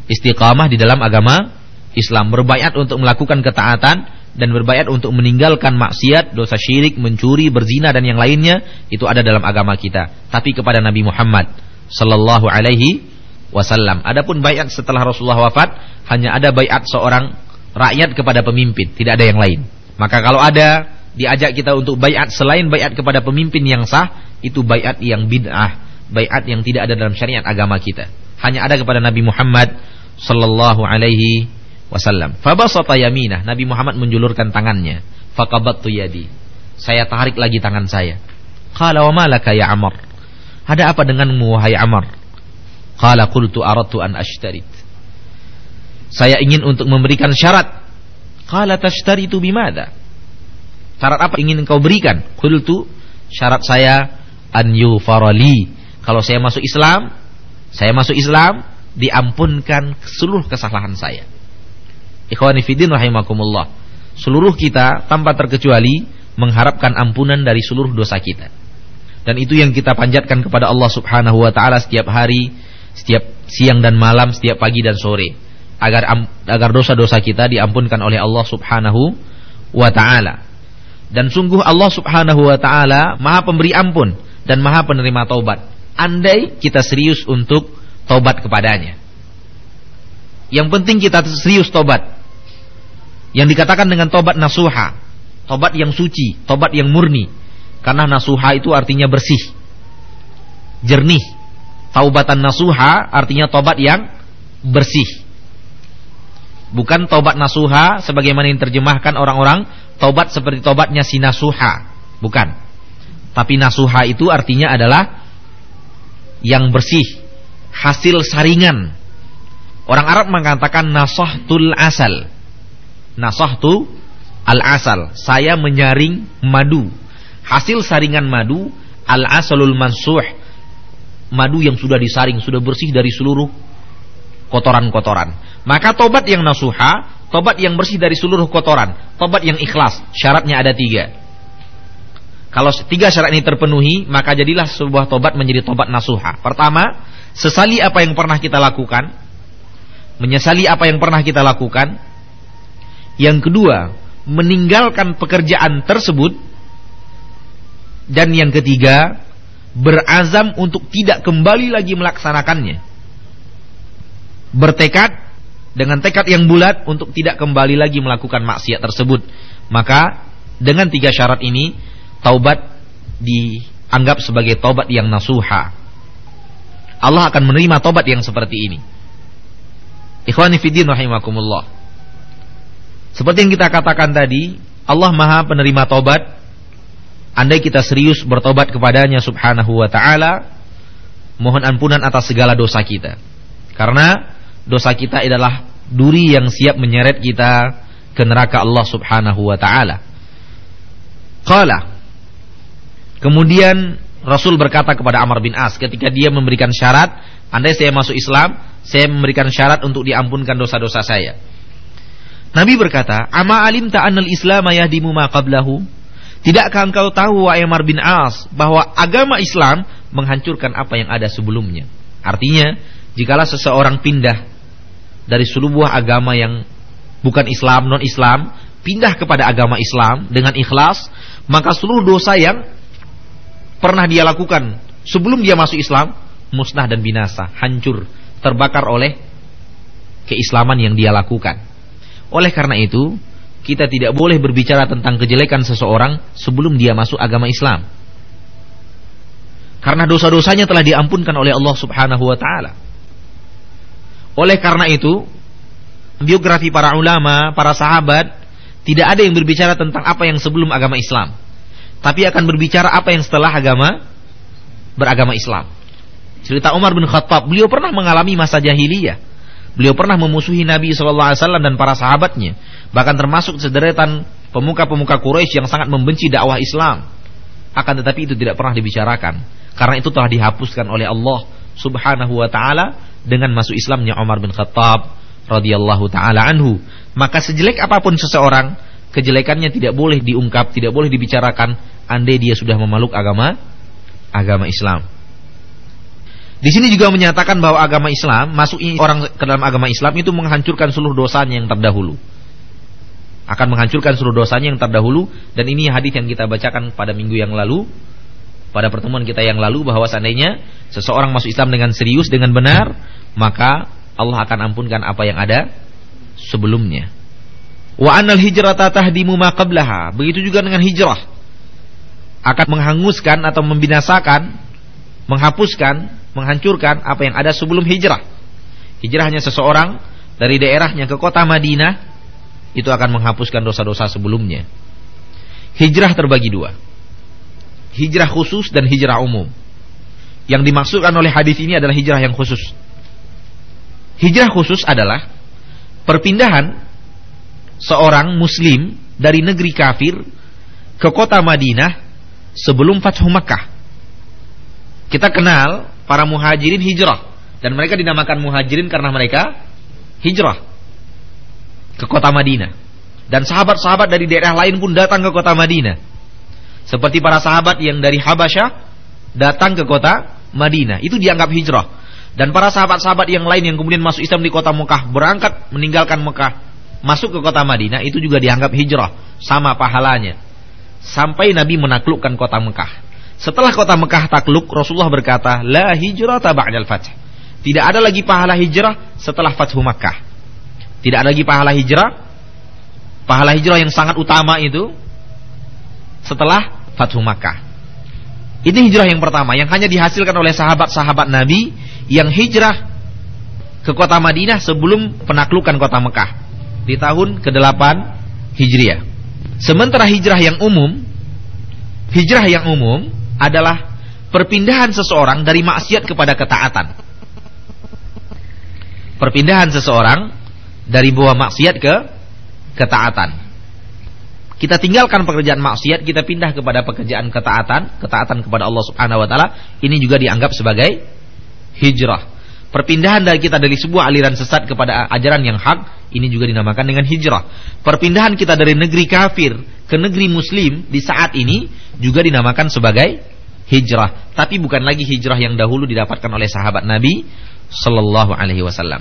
istiqamah di dalam agama Islam, berbaiat untuk melakukan ketaatan dan berbaiat untuk meninggalkan maksiat, dosa syirik, mencuri, berzina dan yang lainnya itu ada dalam agama kita. Tapi kepada Nabi Muhammad sallallahu alaihi wasallam. Adapun baiat setelah Rasulullah wafat hanya ada baiat seorang rakyat kepada pemimpin, tidak ada yang lain. Maka kalau ada diajak kita untuk baiat selain baiat kepada pemimpin yang sah, itu baiat yang bid'ah, baiat yang tidak ada dalam syariat agama kita. Hanya ada kepada Nabi Muhammad sallallahu alaihi wasallam. Fabasata yaminah, Nabi Muhammad menjulurkan tangannya. Faqabattu yadi. Saya tarik lagi tangan saya. Qala wa malaka ya Amr? Ada apa denganmu wahai Amr? Qala qultu aradtu an ashtarit. Saya ingin untuk memberikan syarat. Qala tashtaritu bimada? Syarat apa ingin engkau berikan? Qultu syarat saya an yufarali. Kalau saya masuk Islam, saya masuk Islam, diampunkan seluruh kesalahan saya. Ikhwani fiddin rahimakumullah. Seluruh kita tanpa terkecuali mengharapkan ampunan dari seluruh dosa kita. Dan itu yang kita panjatkan kepada Allah Subhanahu wa taala setiap hari, setiap siang dan malam, setiap pagi dan sore agar agar dosa-dosa kita diampunkan oleh Allah Subhanahu wa taala. Dan sungguh Allah Subhanahu wa taala Maha pemberi ampun dan Maha penerima taubat. Andai kita serius untuk tobat kepadanya. Yang penting kita serius tobat. Yang dikatakan dengan tobat nasuha, tobat yang suci, tobat yang murni. Karena nasuha itu artinya bersih, jernih. Taubatan nasuha artinya tobat yang bersih. Bukan tobat nasuha sebagaimana yang terjemahkan orang-orang tobat seperti tobatnya si nasuha. Bukan. Tapi nasuha itu artinya adalah yang bersih, hasil saringan. Orang Arab mengatakan nasahtul asal. Nasahtu al asal. Saya menyaring madu. hasil saringan madu al-asalul mansuh madu yang sudah disaring sudah bersih dari seluruh kotoran-kotoran maka tobat yang nasuha tobat yang bersih dari seluruh kotoran tobat yang ikhlas syaratnya ada tiga kalau tiga syarat ini terpenuhi maka jadilah sebuah tobat menjadi tobat nasuha pertama sesali apa yang pernah kita lakukan menyesali apa yang pernah kita lakukan yang kedua meninggalkan pekerjaan tersebut dan yang ketiga berazam untuk tidak kembali lagi melaksanakannya. Bertekad dengan tekad yang bulat untuk tidak kembali lagi melakukan maksiat tersebut. Maka dengan tiga syarat ini taubat dianggap sebagai taubat yang nasuha. Allah akan menerima taubat yang seperti ini. Ikhwani fiddin rahimakumullah. Seperti yang kita katakan tadi, Allah Maha penerima taubat. Andai kita serius bertobat kepadanya subhanahu wa ta'ala Mohon ampunan atas segala dosa kita. Karena dosa kita adalah duri yang siap menyeret kita ke neraka Allah subhanahu wa ta'ala. Qala. Kemudian Rasul berkata kepada Amr bin As ketika dia memberikan syarat Andai saya masuk Islam Saya memberikan syarat untuk diampunkan dosa-dosa saya. Nabi berkata Ama alim ta'anal islam yahdimu ma qablahu? Tidakkah engkau tahu wahai Amr bin As bahwa agama Islam menghancurkan apa yang ada sebelumnya? Artinya, jikalau seseorang pindah dari sebuah agama yang bukan Islam, non-Islam, pindah kepada agama Islam dengan ikhlas, maka seluruh dosa yang pernah dia lakukan sebelum dia masuk Islam musnah dan binasa, hancur, terbakar oleh keislaman yang dia lakukan. Oleh karena itu, kita tidak boleh berbicara tentang kejelekan seseorang sebelum dia masuk agama Islam. Karena dosa-dosanya telah diampunkan oleh Allah Subhanahu wa taala. Oleh karena itu, biografi para ulama, para sahabat tidak ada yang berbicara tentang apa yang sebelum agama Islam, tapi akan berbicara apa yang setelah agama beragama Islam. Cerita Umar bin Khattab, beliau pernah mengalami masa jahiliyah. Beliau pernah memusuhi Nabi SAW dan para sahabatnya bahkan termasuk sederetan pemuka-pemuka Quraisy yang sangat membenci dakwah Islam. Akan tetapi itu tidak pernah dibicarakan karena itu telah dihapuskan oleh Allah Subhanahu wa taala dengan masuk Islamnya Umar bin Khattab radhiyallahu taala anhu. Maka sejelek apa pun seseorang, kejelekannya tidak boleh diungkap, tidak boleh dibicarakan andai dia sudah memeluk agama agama Islam. Di sini juga menyatakan bahwa agama Islam, masuknya orang ke dalam agama Islam itu menghancurkan seluruh dosanya yang terdahulu. Akan menghancurkan seluruh dosanya yang terdahulu dan ini hadis yang kita bacakan pada minggu yang lalu pada pertemuan kita yang lalu bahwa seandainya seseorang masuk Islam dengan serius dengan benar maka Allah akan ampunkan apa yang ada sebelumnya. Wa anal hijrata tahdimu ma begitu juga dengan hijrah. Akan menghanguskan atau membinasakan menghapuskan menghancurkan apa yang ada sebelum hijrah hijrahnya seseorang dari daerahnya ke kota Madinah itu akan menghapuskan dosa-dosa sebelumnya. Hijrah terbagi dua. Hijrah khusus dan hijrah umum. Yang dimaksudkan oleh hadis ini adalah hijrah yang khusus. Hijrah khusus adalah perpindahan seorang muslim dari negeri kafir ke kota Madinah sebelum Fathu Makkah. Kita kenal para muhajirin hijrah dan mereka dinamakan muhajirin karena mereka hijrah ke kota Madinah. Dan sahabat-sahabat dari daerah lain pun datang ke kota Madinah. Seperti para sahabat yang dari Habasyah datang ke kota Madinah. Itu dianggap hijrah. Dan para sahabat-sahabat yang lain yang kemudian masuk Islam di kota Mekah berangkat meninggalkan Mekah masuk ke kota Madinah itu juga dianggap hijrah sama pahalanya sampai Nabi menaklukkan kota Mekah. Setelah kota Mekah takluk Rasulullah berkata la hijrah ba'dal fath. Tidak ada lagi pahala hijrah setelah Fathu Makkah. Tidak ada lagi pahala hijrah. Pahala hijrah yang sangat utama itu setelah Fathu Makkah. Ini hijrah yang pertama yang hanya dihasilkan oleh sahabat-sahabat Nabi yang hijrah ke kota Madinah sebelum penaklukan kota Mekah di tahun ke-8 Hijriah. Sementara hijrah yang umum, hijrah yang umum adalah perpindahan seseorang dari maksiat kepada ketaatan. Perpindahan seseorang dari buah maksiat ke ketaatan. Kita tinggalkan pekerjaan maksiat, kita pindah kepada pekerjaan ketaatan, ketaatan kepada Allah Subhanahu wa taala, ini juga dianggap sebagai hijrah. Perpindahan dari kita dari sebuah aliran sesat kepada ajaran yang hak, ini juga dinamakan dengan hijrah. Perpindahan kita dari negeri kafir ke negeri muslim di saat ini juga dinamakan sebagai hijrah. Tapi bukan lagi hijrah yang dahulu didapatkan oleh sahabat Nabi sallallahu alaihi wasallam.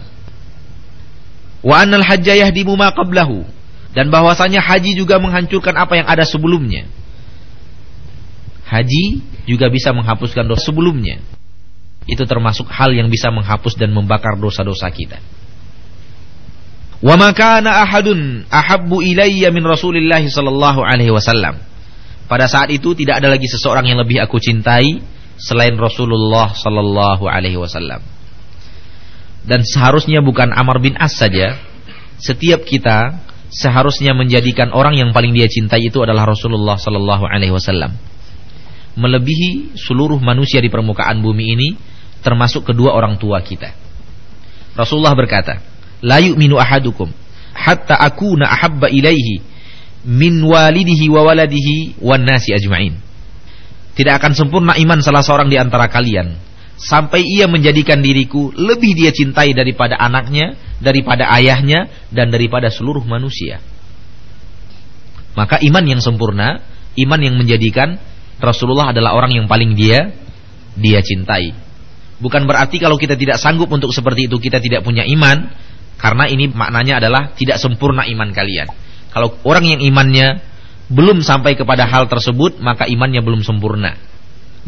Wa annal hajja yahdimu qablahu dan bahwasanya haji juga menghancurkan apa yang ada sebelumnya. Haji juga bisa menghapuskan dosa sebelumnya. Itu termasuk hal yang bisa menghapus dan membakar dosa-dosa kita. Wa makana ahadun ahabbu ilayya min Rasulillah sallallahu alaihi wasallam. Pada saat itu tidak ada lagi seseorang yang lebih aku cintai selain Rasulullah sallallahu alaihi wasallam. Dan seharusnya bukan Amr bin As saja, setiap kita seharusnya menjadikan orang yang paling dia cintai itu adalah Rasulullah sallallahu alaihi wasallam. Melebihi seluruh manusia di permukaan bumi ini termasuk kedua orang tua kita. Rasulullah berkata, "La yu'minu ahadukum hatta akuna ahabba ilaihi min walidihi wa waladihi wan nasi ajma'in." Tidak akan sempurna iman salah seorang di antara kalian sampai ia menjadikan diriku lebih dia cintai daripada anaknya, daripada ayahnya, dan daripada seluruh manusia. Maka iman yang sempurna, iman yang menjadikan Rasulullah adalah orang yang paling dia dia cintai. Bukan berarti kalau kita tidak sanggup untuk seperti itu kita tidak punya iman, karena ini maknanya adalah tidak sempurna iman kalian. Kalau orang yang imannya belum sampai kepada hal tersebut, maka imannya belum sempurna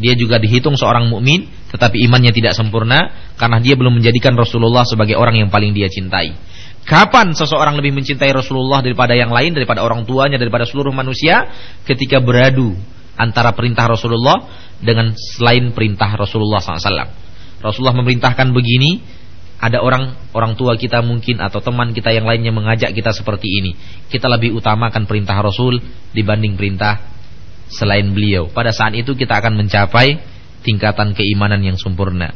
dia juga dihitung seorang mukmin tetapi imannya tidak sempurna karena dia belum menjadikan Rasulullah sebagai orang yang paling dia cintai. Kapan seseorang lebih mencintai Rasulullah daripada yang lain, daripada orang tuanya, daripada seluruh manusia? Ketika beradu antara perintah Rasulullah dengan selain perintah Rasulullah SAW. Rasulullah memerintahkan begini, ada orang orang tua kita mungkin atau teman kita yang lainnya mengajak kita seperti ini. Kita lebih utamakan perintah Rasul dibanding perintah selain beliau. Pada saat itu kita akan mencapai tingkatan keimanan yang sempurna.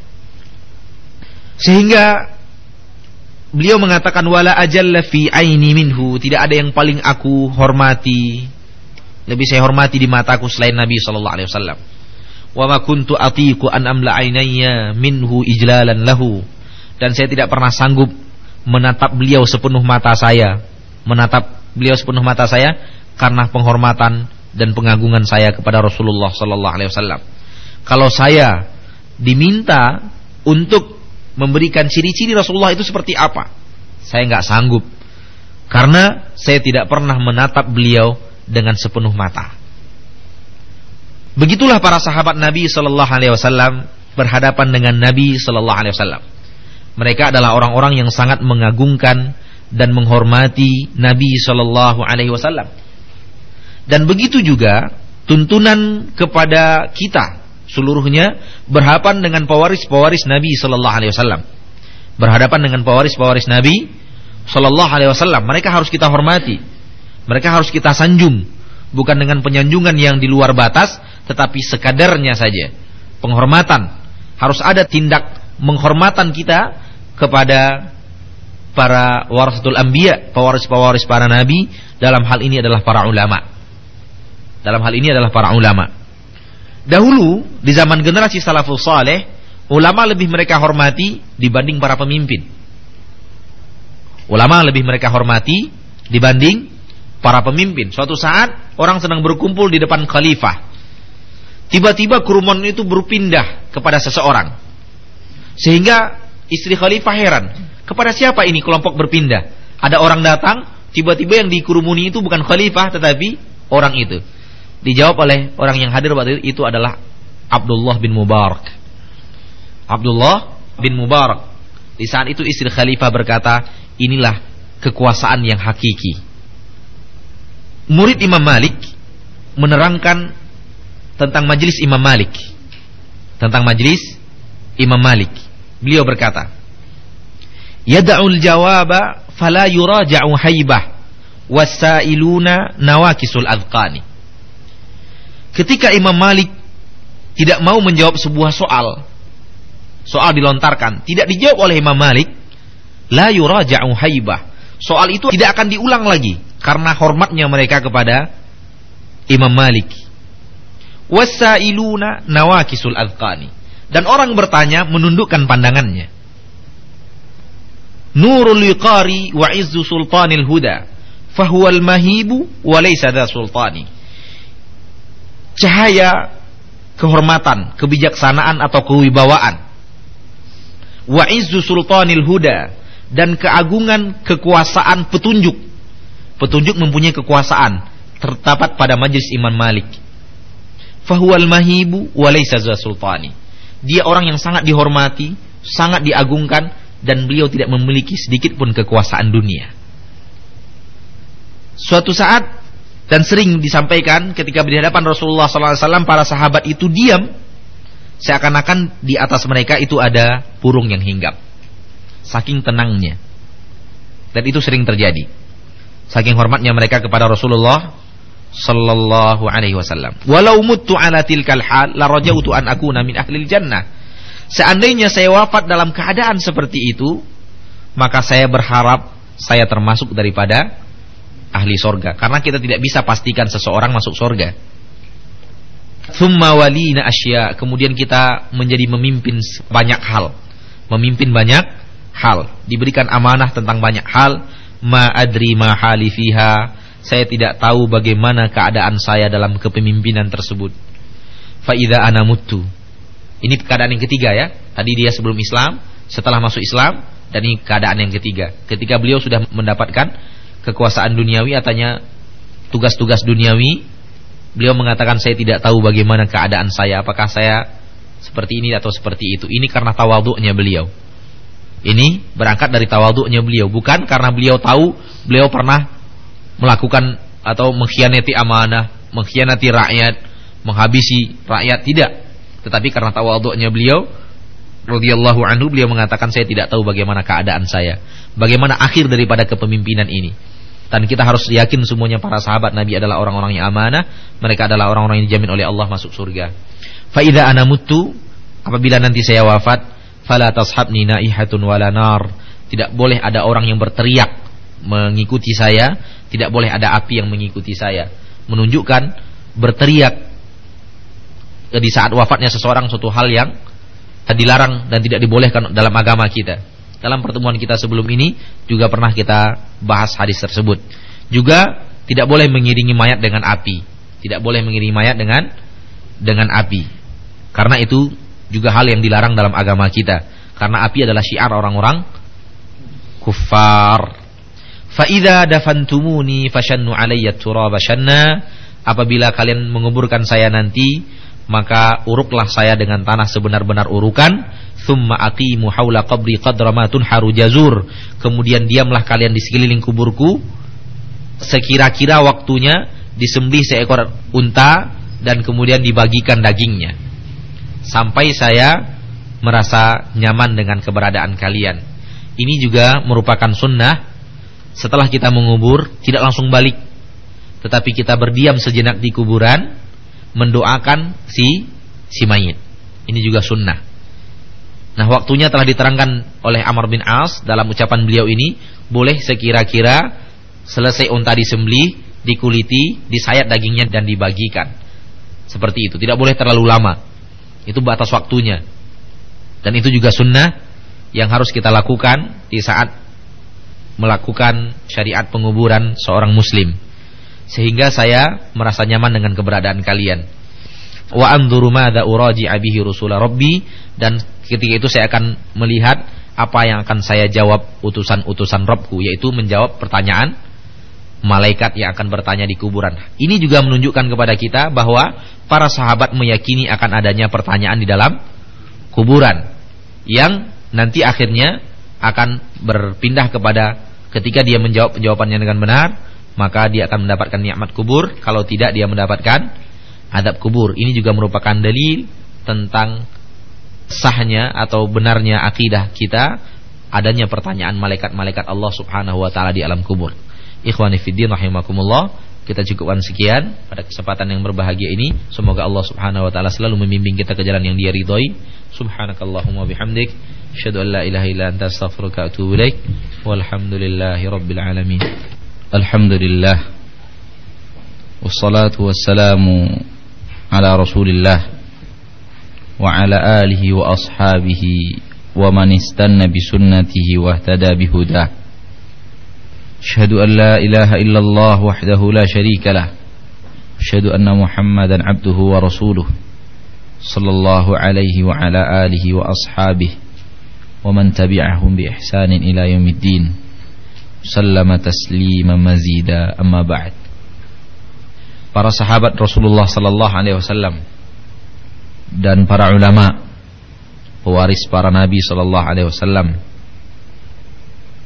Sehingga beliau mengatakan wala ajalla fi aini minhu, tidak ada yang paling aku hormati, lebih saya hormati di mataku selain Nabi sallallahu alaihi wasallam. Wa ma kuntu atiku an amla ainayya minhu ijlalan lahu. Dan saya tidak pernah sanggup menatap beliau sepenuh mata saya, menatap beliau sepenuh mata saya karena penghormatan dan pengagungan saya kepada Rasulullah sallallahu alaihi wasallam. Kalau saya diminta untuk memberikan ciri-ciri Rasulullah itu seperti apa? Saya nggak sanggup. Karena saya tidak pernah menatap beliau dengan sepenuh mata. Begitulah para sahabat Nabi sallallahu alaihi wasallam berhadapan dengan Nabi sallallahu alaihi wasallam. Mereka adalah orang-orang yang sangat mengagungkan dan menghormati Nabi sallallahu alaihi wasallam dan begitu juga tuntunan kepada kita seluruhnya berhadapan dengan pewaris-pewaris Nabi sallallahu alaihi wasallam. Berhadapan dengan pewaris-pewaris Nabi sallallahu alaihi wasallam. Mereka harus kita hormati. Mereka harus kita sanjung, bukan dengan penyanjungan yang di luar batas, tetapi sekadarnya saja. Penghormatan harus ada tindak menghormatan kita kepada para warasatul anbiya, pewaris-pewaris para nabi, dalam hal ini adalah para ulama. Dalam hal ini adalah para ulama. Dahulu di zaman generasi salafus saleh, ulama lebih mereka hormati dibanding para pemimpin. Ulama lebih mereka hormati dibanding para pemimpin. Suatu saat orang sedang berkumpul di depan khalifah. Tiba-tiba kerumunan itu berpindah kepada seseorang. Sehingga istri khalifah heran, kepada siapa ini kelompok berpindah? Ada orang datang, tiba-tiba yang dikerumuni itu bukan khalifah tetapi orang itu. Dijawab oleh orang yang hadir waktu itu, adalah Abdullah bin Mubarak. Abdullah bin Mubarak. Di saat itu istri khalifah berkata, inilah kekuasaan yang hakiki. Murid Imam Malik menerangkan tentang majelis Imam Malik. Tentang majelis Imam Malik. Beliau berkata, Yada'ul jawaba fala yuraja'u haibah wasailuna nawakisul adqani. Ketika Imam Malik tidak mau menjawab sebuah soal, soal dilontarkan, tidak dijawab oleh Imam Malik, la yuraja'u haibah. Soal itu tidak akan diulang lagi karena hormatnya mereka kepada Imam Malik. Wasailuna nawakisul adqani. Dan orang bertanya menundukkan pandangannya. Nurul liqari wa izzu sultanil huda. Fahuwal mahibu wa laysa sultani. Cahaya kehormatan, kebijaksanaan atau kewibawaan. Wa izzu sultanil huda dan keagungan kekuasaan petunjuk. Petunjuk mempunyai kekuasaan terdapat pada majlis Imam Malik. Fahuwal mahibu walaysa sultani. Dia orang yang sangat dihormati, sangat diagungkan dan beliau tidak memiliki sedikit pun kekuasaan dunia. Suatu saat dan sering disampaikan ketika berhadapan Rasulullah SAW para sahabat itu diam seakan-akan di atas mereka itu ada burung yang hinggap saking tenangnya dan itu sering terjadi saking hormatnya mereka kepada Rasulullah sallallahu alaihi wasallam. Walau muttu ala tilkal hal la rajautu an akuna min ahli jannah. Seandainya saya wafat dalam keadaan seperti itu maka saya berharap saya termasuk daripada ahli sorga. Karena kita tidak bisa pastikan seseorang masuk sorga. Thumma walina asya kemudian kita menjadi memimpin banyak hal. Memimpin banyak hal, diberikan amanah tentang banyak hal, ma adri ma hali fiha, saya tidak tahu bagaimana keadaan saya dalam kepemimpinan tersebut. Fa idza ana mutu. Ini keadaan yang ketiga ya. Tadi dia sebelum Islam, setelah masuk Islam, dan ini keadaan yang ketiga. Ketika beliau sudah mendapatkan kekuasaan duniawi, atanya tugas-tugas duniawi, beliau mengatakan saya tidak tahu bagaimana keadaan saya, apakah saya seperti ini atau seperti itu. Ini karena tawaduknya beliau. Ini berangkat dari tawaduknya beliau, bukan karena beliau tahu beliau pernah melakukan atau mengkhianati amanah, mengkhianati rakyat, menghabisi rakyat tidak. Tetapi karena tawaduknya beliau radhiyallahu anhu beliau mengatakan saya tidak tahu bagaimana keadaan saya, bagaimana akhir daripada kepemimpinan ini. Dan kita harus yakin semuanya para sahabat Nabi adalah orang-orang yang amanah, mereka adalah orang-orang yang dijamin oleh Allah masuk surga. Fa idza ana mutu apabila nanti saya wafat fala tashabni naihatun wala nar. Tidak boleh ada orang yang berteriak mengikuti saya, tidak boleh ada api yang mengikuti saya. Menunjukkan berteriak di saat wafatnya seseorang suatu hal yang dilarang dan tidak dibolehkan dalam agama kita. Dalam pertemuan kita sebelum ini juga pernah kita bahas hadis tersebut. Juga tidak boleh mengiringi mayat dengan api. Tidak boleh mengiringi mayat dengan dengan api. Karena itu juga hal yang dilarang dalam agama kita karena api adalah syiar orang-orang kufar. Fa idza dafantumuni fashannu alayya turaba shanna. Apabila kalian menguburkan saya nanti maka uruklah saya dengan tanah sebenar-benar urukan. Thumma aqimu haula qabri kemudian diamlah kalian di sekeliling kuburku. Sekira-kira waktunya disembelih seekor unta dan kemudian dibagikan dagingnya. Sampai saya merasa nyaman dengan keberadaan kalian. Ini juga merupakan sunnah setelah kita mengubur tidak langsung balik, tetapi kita berdiam sejenak di kuburan mendoakan si si mayit. Ini juga sunnah. Nah, waktunya telah diterangkan oleh Amr bin As dalam ucapan beliau ini, boleh sekira-kira selesai unta disembelih, dikuliti, disayat dagingnya dan dibagikan. Seperti itu, tidak boleh terlalu lama. Itu batas waktunya. Dan itu juga sunnah yang harus kita lakukan di saat melakukan syariat penguburan seorang muslim. Sehingga saya merasa nyaman dengan keberadaan kalian. Wa anzuru madza uraji abihi rusula rabbi dan ketika itu saya akan melihat apa yang akan saya jawab utusan-utusan Robku yaitu menjawab pertanyaan malaikat yang akan bertanya di kuburan. Ini juga menunjukkan kepada kita bahwa para sahabat meyakini akan adanya pertanyaan di dalam kuburan yang nanti akhirnya akan berpindah kepada ketika dia menjawab jawabannya dengan benar, maka dia akan mendapatkan nikmat kubur, kalau tidak dia mendapatkan adab kubur. Ini juga merupakan dalil tentang sahnya atau benarnya akidah kita adanya pertanyaan malaikat-malaikat Allah Subhanahu wa taala di alam kubur. Ikhwani fiddin rahimakumullah. Kita cukupkan sekian pada kesempatan yang berbahagia ini. Semoga Allah Subhanahu wa taala selalu membimbing kita ke jalan yang Dia ridhoi. Subhanakallahumma bihamdik, asyhadu an la ilaha illa anta astaghfiruka wa atubu ilaik. Walhamdulillahi rabbil alamin. Alhamdulillah. والصلاة والسلام على رسول الله وعلى آله وأصحابه ومن استنى بسنته واهتدى بهداه أشهد أن لا إله إلا الله وحده لا شريك له أشهد أن محمدا عبده ورسوله صلى الله عليه وعلى آله وأصحابه ومن تبعهم بإحسان إلى يوم الدين سلم تسليما مزيدا أما بعد para sahabat Rasulullah sallallahu alaihi wasallam dan para ulama pewaris para nabi sallallahu alaihi wasallam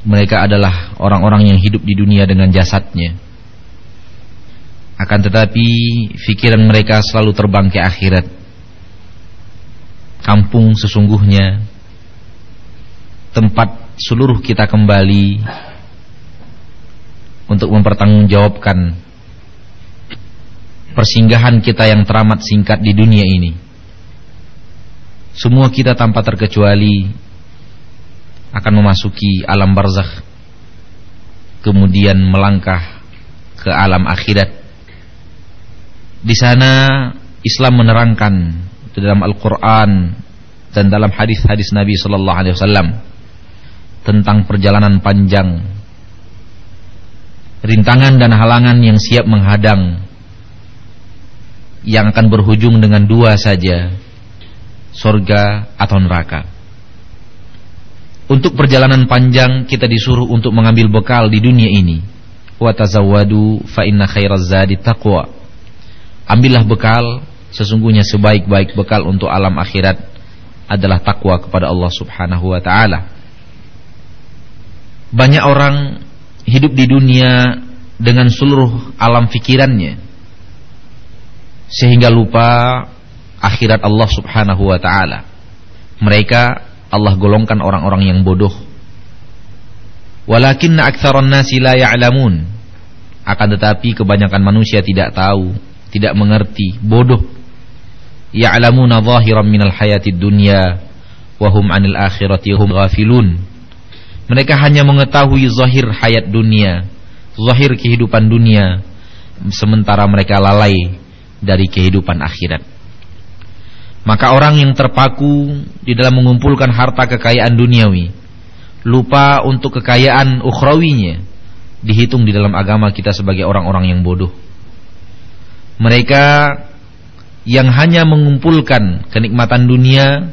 mereka adalah orang-orang yang hidup di dunia dengan jasadnya akan tetapi pikiran mereka selalu terbang ke akhirat kampung sesungguhnya tempat seluruh kita kembali untuk mempertanggungjawabkan persinggahan kita yang teramat singkat di dunia ini. Semua kita tanpa terkecuali akan memasuki alam barzakh kemudian melangkah ke alam akhirat. Di sana Islam menerangkan dalam Al-Qur'an dan dalam hadis-hadis Nabi sallallahu alaihi wasallam tentang perjalanan panjang rintangan dan halangan yang siap menghadang yang akan berhujung dengan dua saja sorga atau neraka. Untuk perjalanan panjang kita disuruh untuk mengambil bekal di dunia ini. Wa tazawwadu fa inna khairaz zadi taqwa. Ambillah bekal sesungguhnya sebaik-baik bekal untuk alam akhirat adalah takwa kepada Allah Subhanahu wa taala banyak orang hidup di dunia dengan seluruh alam fikirannya sehingga lupa akhirat Allah Subhanahu wa taala. Mereka Allah golongkan orang-orang yang bodoh. Walakinna aktsaran nasi la ya'lamun. Akan tetapi kebanyakan manusia tidak tahu, tidak mengerti, bodoh. Ya'lamuna zahiran minal hayatid dunya wa hum 'anil akhirati hum ghafilun. Mereka hanya mengetahui zahir hayat dunia, zahir kehidupan dunia, sementara mereka lalai dari kehidupan akhirat. Maka orang yang terpaku di dalam mengumpulkan harta kekayaan duniawi, lupa untuk kekayaan ukhrawinya, dihitung di dalam agama kita sebagai orang-orang yang bodoh. Mereka yang hanya mengumpulkan kenikmatan dunia,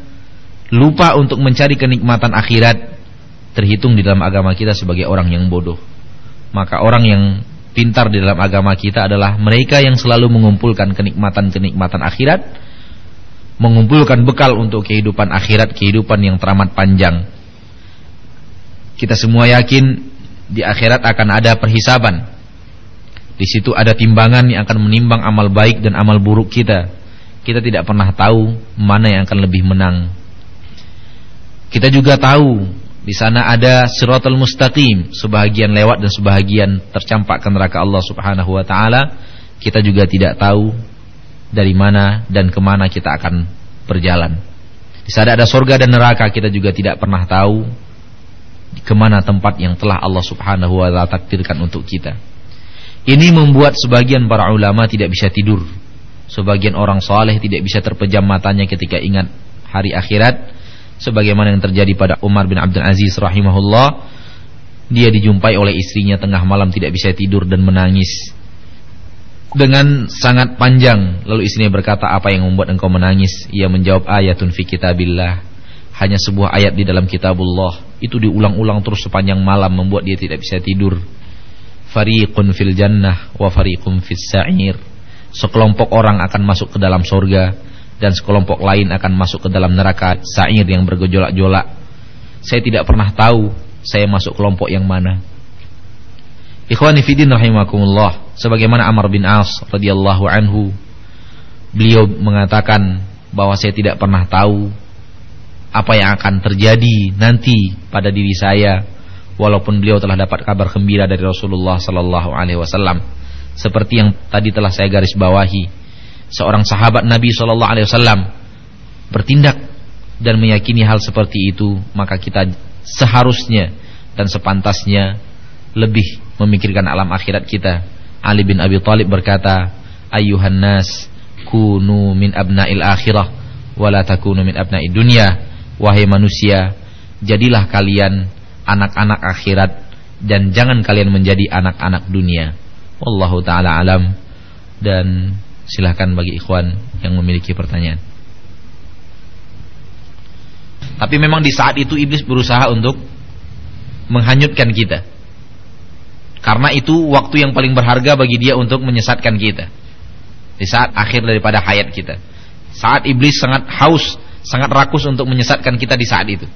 lupa untuk mencari kenikmatan akhirat, terhitung di dalam agama kita sebagai orang yang bodoh. Maka orang yang pintar di dalam agama kita adalah mereka yang selalu mengumpulkan kenikmatan-kenikmatan akhirat, mengumpulkan bekal untuk kehidupan akhirat, kehidupan yang teramat panjang. Kita semua yakin di akhirat akan ada perhisaban. Di situ ada timbangan yang akan menimbang amal baik dan amal buruk kita. Kita tidak pernah tahu mana yang akan lebih menang. Kita juga tahu di sana ada siratal mustaqim, sebahagian lewat dan sebahagian tercampak ke neraka Allah Subhanahu wa taala. Kita juga tidak tahu dari mana dan ke mana kita akan berjalan. Di sana ada surga dan neraka, kita juga tidak pernah tahu ke mana tempat yang telah Allah Subhanahu wa taala takdirkan untuk kita. Ini membuat sebagian para ulama tidak bisa tidur. Sebagian orang soleh tidak bisa terpejam matanya ketika ingat hari akhirat sebagaimana yang terjadi pada Umar bin Abdul Aziz rahimahullah. Dia dijumpai oleh istrinya tengah malam tidak bisa tidur dan menangis. Dengan sangat panjang lalu istrinya berkata apa yang membuat engkau menangis? Ia menjawab ayatun fi kitabillah. Hanya sebuah ayat di dalam kitabullah. Itu diulang-ulang terus sepanjang malam membuat dia tidak bisa tidur. Fariqun fil jannah wa fariqun fis sa'ir. Sekelompok orang akan masuk ke dalam surga dan sekelompok lain akan masuk ke dalam neraka sa'ir yang bergejolak-jolak. Saya tidak pernah tahu saya masuk kelompok yang mana. Ikhwani fidin rahimakumullah, sebagaimana Amr bin As radhiyallahu anhu, beliau mengatakan bahwa saya tidak pernah tahu apa yang akan terjadi nanti pada diri saya walaupun beliau telah dapat kabar gembira dari Rasulullah sallallahu alaihi wasallam seperti yang tadi telah saya garis bawahi seorang sahabat Nabi Shallallahu Alaihi Wasallam bertindak dan meyakini hal seperti itu, maka kita seharusnya dan sepantasnya lebih memikirkan alam akhirat kita. Ali bin Abi Thalib berkata, "Ayyuhan nas, kunu min abna'il akhirah wa la takunu min abna'id dunya." Wahai manusia, jadilah kalian anak-anak akhirat dan jangan kalian menjadi anak-anak dunia. Wallahu taala alam dan silahkan bagi ikhwan yang memiliki pertanyaan. Tapi memang di saat itu iblis berusaha untuk menghanyutkan kita. Karena itu waktu yang paling berharga bagi dia untuk menyesatkan kita. Di saat akhir daripada hayat kita. Saat iblis sangat haus, sangat rakus untuk menyesatkan kita di saat itu.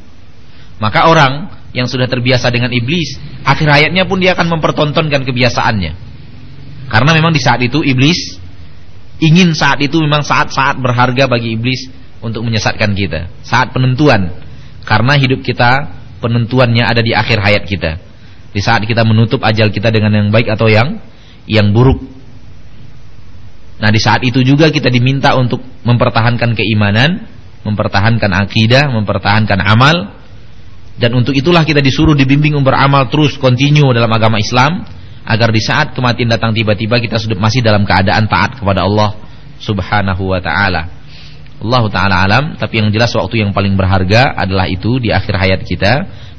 Maka orang yang sudah terbiasa dengan iblis, akhir hayatnya pun dia akan mempertontonkan kebiasaannya. Karena memang di saat itu iblis ingin saat itu memang saat-saat berharga bagi iblis untuk menyesatkan kita. Saat penentuan. Karena hidup kita penentuannya ada di akhir hayat kita. Di saat kita menutup ajal kita dengan yang baik atau yang yang buruk. Nah, di saat itu juga kita diminta untuk mempertahankan keimanan, mempertahankan akidah, mempertahankan amal. Dan untuk itulah kita disuruh dibimbing beramal terus continue dalam agama Islam agar di saat kematian datang tiba-tiba kita sudah masih dalam keadaan taat kepada Allah Subhanahu wa taala. Allah taala alam, tapi yang jelas waktu yang paling berharga adalah itu di akhir hayat kita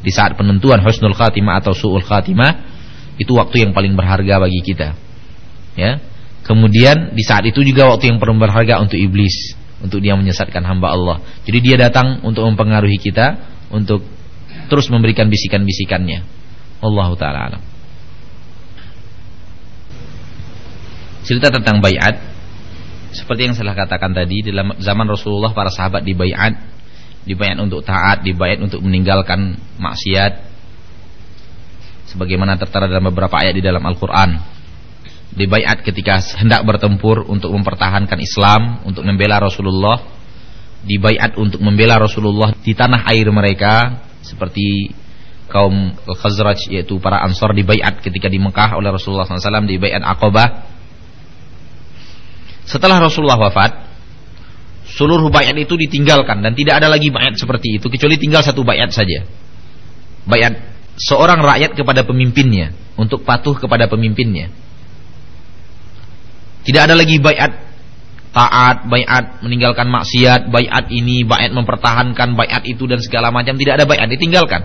di saat penentuan husnul khatimah atau suul khatimah itu waktu yang paling berharga bagi kita. Ya. Kemudian di saat itu juga waktu yang paling berharga untuk iblis, untuk dia menyesatkan hamba Allah. Jadi dia datang untuk mempengaruhi kita untuk terus memberikan bisikan-bisikannya. Allah taala alam. Cerita tentang bayat seperti yang saya katakan tadi dalam zaman Rasulullah para sahabat dibayat dibayar untuk taat, dibayar untuk meninggalkan maksiat sebagaimana tertera dalam beberapa ayat di dalam Al-Qur'an. Dibayat ketika hendak bertempur untuk mempertahankan Islam, untuk membela Rasulullah, dibayat untuk membela Rasulullah di tanah air mereka seperti kaum Al-Khazraj yaitu para Ansor dibayat ketika di Mekah oleh Rasulullah SAW dibayat Aqabah. Setelah Rasulullah wafat, seluruh bayat itu ditinggalkan dan tidak ada lagi bayat seperti itu kecuali tinggal satu bayat saja. Bayat seorang rakyat kepada pemimpinnya untuk patuh kepada pemimpinnya. Tidak ada lagi bayat taat, bayat meninggalkan maksiat, bayat ini, bayat mempertahankan bayat itu dan segala macam tidak ada bayat ditinggalkan.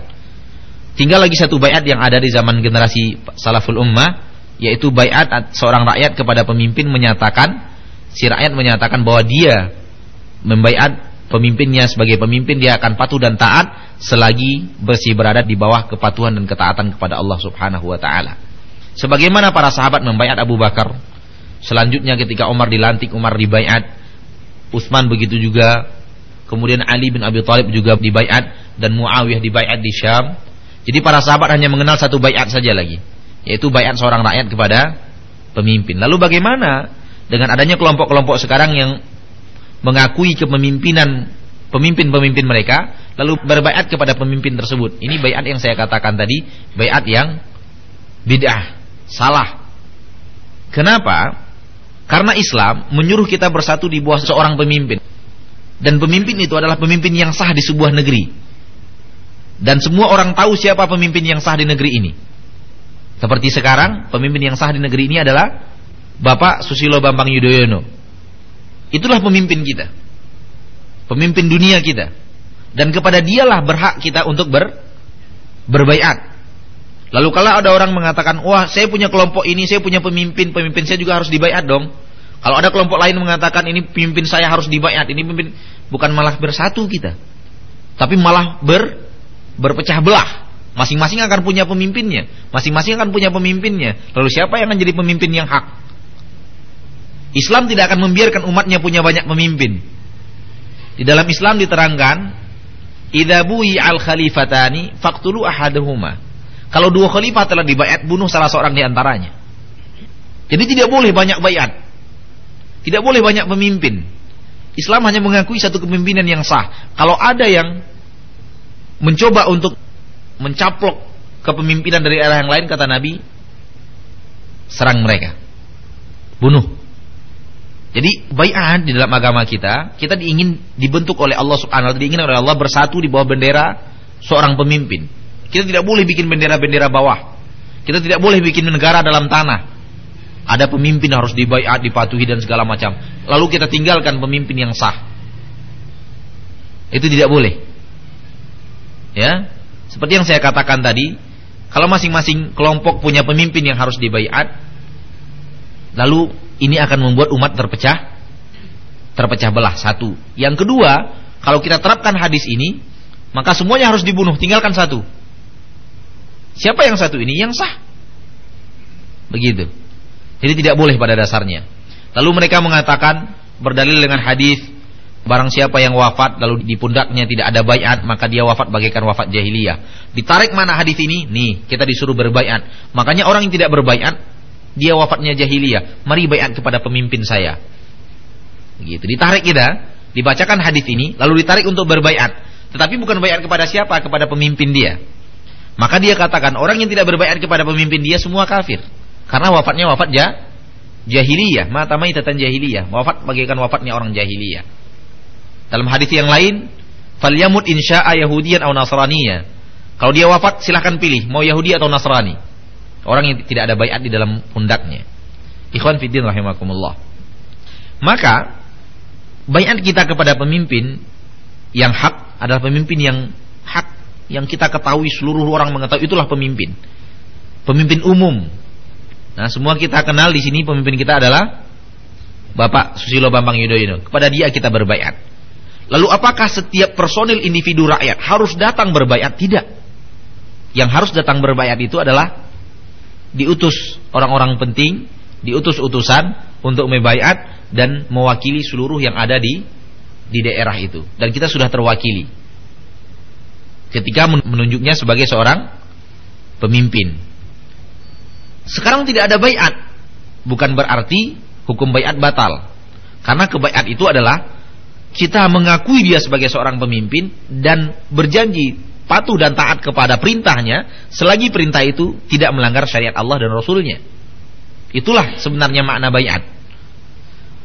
Tinggal lagi satu bayat yang ada di zaman generasi salaful ummah yaitu bayat seorang rakyat kepada pemimpin menyatakan si rakyat menyatakan bahwa dia membaiat pemimpinnya sebagai pemimpin dia akan patuh dan taat selagi bersih berada di bawah kepatuhan dan ketaatan kepada Allah Subhanahu wa taala. Sebagaimana para sahabat membaiat Abu Bakar, selanjutnya ketika Umar dilantik Umar dibaiat, Utsman begitu juga, kemudian Ali bin Abi Thalib juga dibaiat dan Muawiyah dibaiat di Syam. Jadi para sahabat hanya mengenal satu baiat saja lagi, yaitu baiat seorang rakyat kepada pemimpin. Lalu bagaimana dengan adanya kelompok-kelompok sekarang yang mengakui kepemimpinan pemimpin-pemimpin mereka lalu berbaiat kepada pemimpin tersebut. Ini baiat yang saya katakan tadi, baiat yang bid'ah, salah. Kenapa? Karena Islam menyuruh kita bersatu di bawah seorang pemimpin. Dan pemimpin itu adalah pemimpin yang sah di sebuah negeri. Dan semua orang tahu siapa pemimpin yang sah di negeri ini. Seperti sekarang, pemimpin yang sah di negeri ini adalah Bapak Susilo Bambang Yudhoyono Itulah pemimpin kita. Pemimpin dunia kita. Dan kepada dialah berhak kita untuk ber berbaiat. Lalu kalau ada orang mengatakan, "Wah, saya punya kelompok ini, saya punya pemimpin, pemimpin saya juga harus dibaiat dong." Kalau ada kelompok lain mengatakan, "Ini pemimpin saya harus dibaiat," ini pemimpin bukan malah bersatu kita. Tapi malah ber berpecah belah. Masing-masing akan punya pemimpinnya, masing-masing akan punya pemimpinnya. Lalu siapa yang akan jadi pemimpin yang hak? Islam tidak akan membiarkan umatnya punya banyak pemimpin. Di dalam Islam diterangkan, "Idza al khalifatani faqtulu ahaduhuma." Kalau dua khalifah telah dibayat, bunuh salah seorang di antaranya. Jadi tidak boleh banyak bayat. Tidak boleh banyak pemimpin. Islam hanya mengakui satu kepemimpinan yang sah. Kalau ada yang mencoba untuk mencaplok kepemimpinan dari arah yang lain kata Nabi, serang mereka. Bunuh. Jadi bai'at di dalam agama kita, kita diingin dibentuk oleh Allah Subhanahu wa diingin oleh Allah bersatu di bawah bendera seorang pemimpin. Kita tidak boleh bikin bendera-bendera bawah. Kita tidak boleh bikin negara dalam tanah. Ada pemimpin harus dibaiat, dipatuhi dan segala macam. Lalu kita tinggalkan pemimpin yang sah. Itu tidak boleh. Ya. Seperti yang saya katakan tadi, kalau masing-masing kelompok punya pemimpin yang harus dibaiat, lalu ini akan membuat umat terpecah terpecah belah satu. Yang kedua, kalau kita terapkan hadis ini, maka semuanya harus dibunuh, tinggalkan satu. Siapa yang satu ini? Yang sah. Begitu. Jadi tidak boleh pada dasarnya. Lalu mereka mengatakan berdalil dengan hadis barang siapa yang wafat lalu di pundaknya tidak ada bayat maka dia wafat bagaikan wafat jahiliyah. Ditarik mana hadis ini? Nih, kita disuruh berbayat. Makanya orang yang tidak berbayat dia wafatnya jahiliyah. Mari bayat kepada pemimpin saya. Begitu. Ditarik kita, dibacakan hadis ini lalu ditarik untuk berbayat. Tetapi bukan bayat kepada siapa? Kepada pemimpin dia. Maka dia katakan orang yang tidak berbayat kepada pemimpin dia semua kafir. Karena wafatnya wafat ja, jahiliyah, mata maitatan jahiliyah, wafat bagaikan wafatnya orang jahiliyah. Dalam hadis yang lain, falyamut insya'a yahudiyan atau nasraniya. Kalau dia wafat silahkan pilih mau Yahudi atau Nasrani. Orang yang tidak ada bayat di dalam pundaknya. Ikhwan fiddin rahimakumullah. Maka bayat kita kepada pemimpin yang hak adalah pemimpin yang hak yang kita ketahui seluruh orang mengetahui itulah pemimpin. Pemimpin umum, Nah, semua kita kenal di sini pemimpin kita adalah Bapak Susilo Bambang Yudhoyono. Kepada dia kita berbaiat. Lalu apakah setiap personil individu rakyat harus datang berbaiat? Tidak. Yang harus datang berbaiat itu adalah diutus orang-orang penting, diutus utusan untuk membaiat dan mewakili seluruh yang ada di di daerah itu. Dan kita sudah terwakili. Ketika menunjuknya sebagai seorang pemimpin. Sekarang tidak ada bayat. Bukan berarti hukum bayat batal. Karena kebaiat itu adalah kita mengakui dia sebagai seorang pemimpin dan berjanji patuh dan taat kepada perintahnya selagi perintah itu tidak melanggar syariat Allah dan Rasulnya. Itulah sebenarnya makna bayat.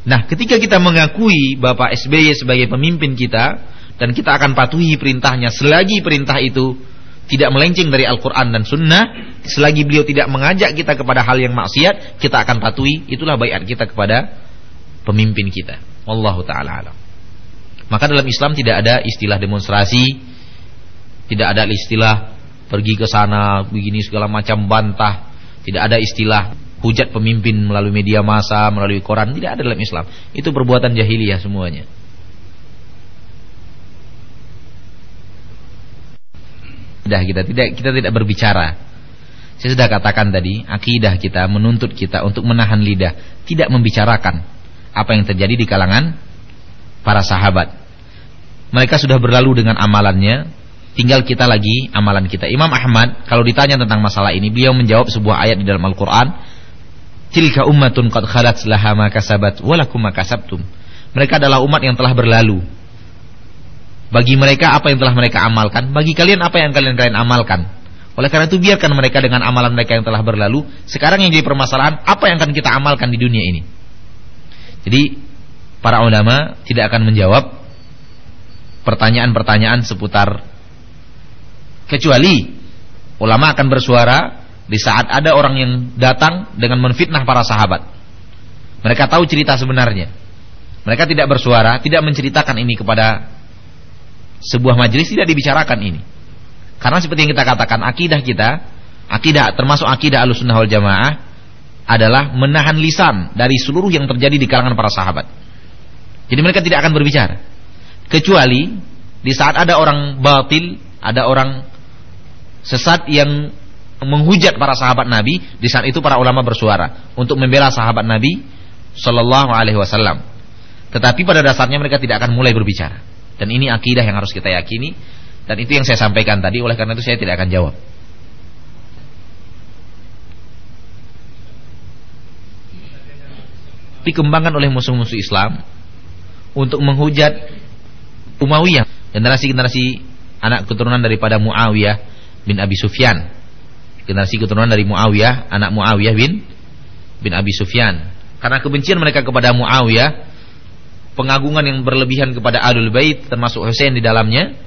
Nah, ketika kita mengakui Bapak SBY sebagai pemimpin kita dan kita akan patuhi perintahnya selagi perintah itu tidak melenceng dari Al-Quran dan Sunnah, selagi beliau tidak mengajak kita kepada hal yang maksiat, kita akan patuhi. Itulah bayat kita kepada pemimpin kita. Wallahu taala alam. Maka dalam Islam tidak ada istilah demonstrasi, tidak ada istilah pergi ke sana begini segala macam bantah, tidak ada istilah hujat pemimpin melalui media massa, melalui koran, tidak ada dalam Islam. Itu perbuatan jahiliyah semuanya. Dah kita tidak kita tidak berbicara. Saya sudah katakan tadi, akidah kita menuntut kita untuk menahan lidah, tidak membicarakan apa yang terjadi di kalangan para sahabat. Mereka sudah berlalu dengan amalannya, tinggal kita lagi amalan kita. Imam Ahmad kalau ditanya tentang masalah ini, beliau menjawab sebuah ayat di dalam Al-Qur'an, "Tilka ummatun qad khalat laha ma kasabat wa lakum ma kasabtum." Mereka adalah umat yang telah berlalu bagi mereka apa yang telah mereka amalkan, bagi kalian apa yang kalian kalian amalkan. Oleh karena itu biarkan mereka dengan amalan mereka yang telah berlalu. Sekarang yang jadi permasalahan apa yang akan kita amalkan di dunia ini. Jadi para ulama tidak akan menjawab pertanyaan-pertanyaan seputar kecuali ulama akan bersuara di saat ada orang yang datang dengan menfitnah para sahabat. Mereka tahu cerita sebenarnya. Mereka tidak bersuara, tidak menceritakan ini kepada sebuah majelis tidak dibicarakan ini. Karena seperti yang kita katakan akidah kita, akidah termasuk akidah Ahlussunnah wal Jamaah adalah menahan lisan dari seluruh yang terjadi di kalangan para sahabat. Jadi mereka tidak akan berbicara. Kecuali di saat ada orang batil, ada orang sesat yang menghujat para sahabat Nabi, di saat itu para ulama bersuara untuk membela sahabat Nabi Shallallahu alaihi wasallam. Tetapi pada dasarnya mereka tidak akan mulai berbicara. Dan ini akidah yang harus kita yakini dan itu yang saya sampaikan tadi oleh karena itu saya tidak akan jawab. Dikembangkan oleh musuh-musuh Islam untuk menghujat Umayyah, generasi-generasi anak keturunan daripada Muawiyah bin Abi Sufyan. Generasi keturunan dari Muawiyah, anak Muawiyah bin bin Abi Sufyan. Karena kebencian mereka kepada Muawiyah, pengagungan yang berlebihan kepada Ahlul Bait termasuk Hussein di dalamnya,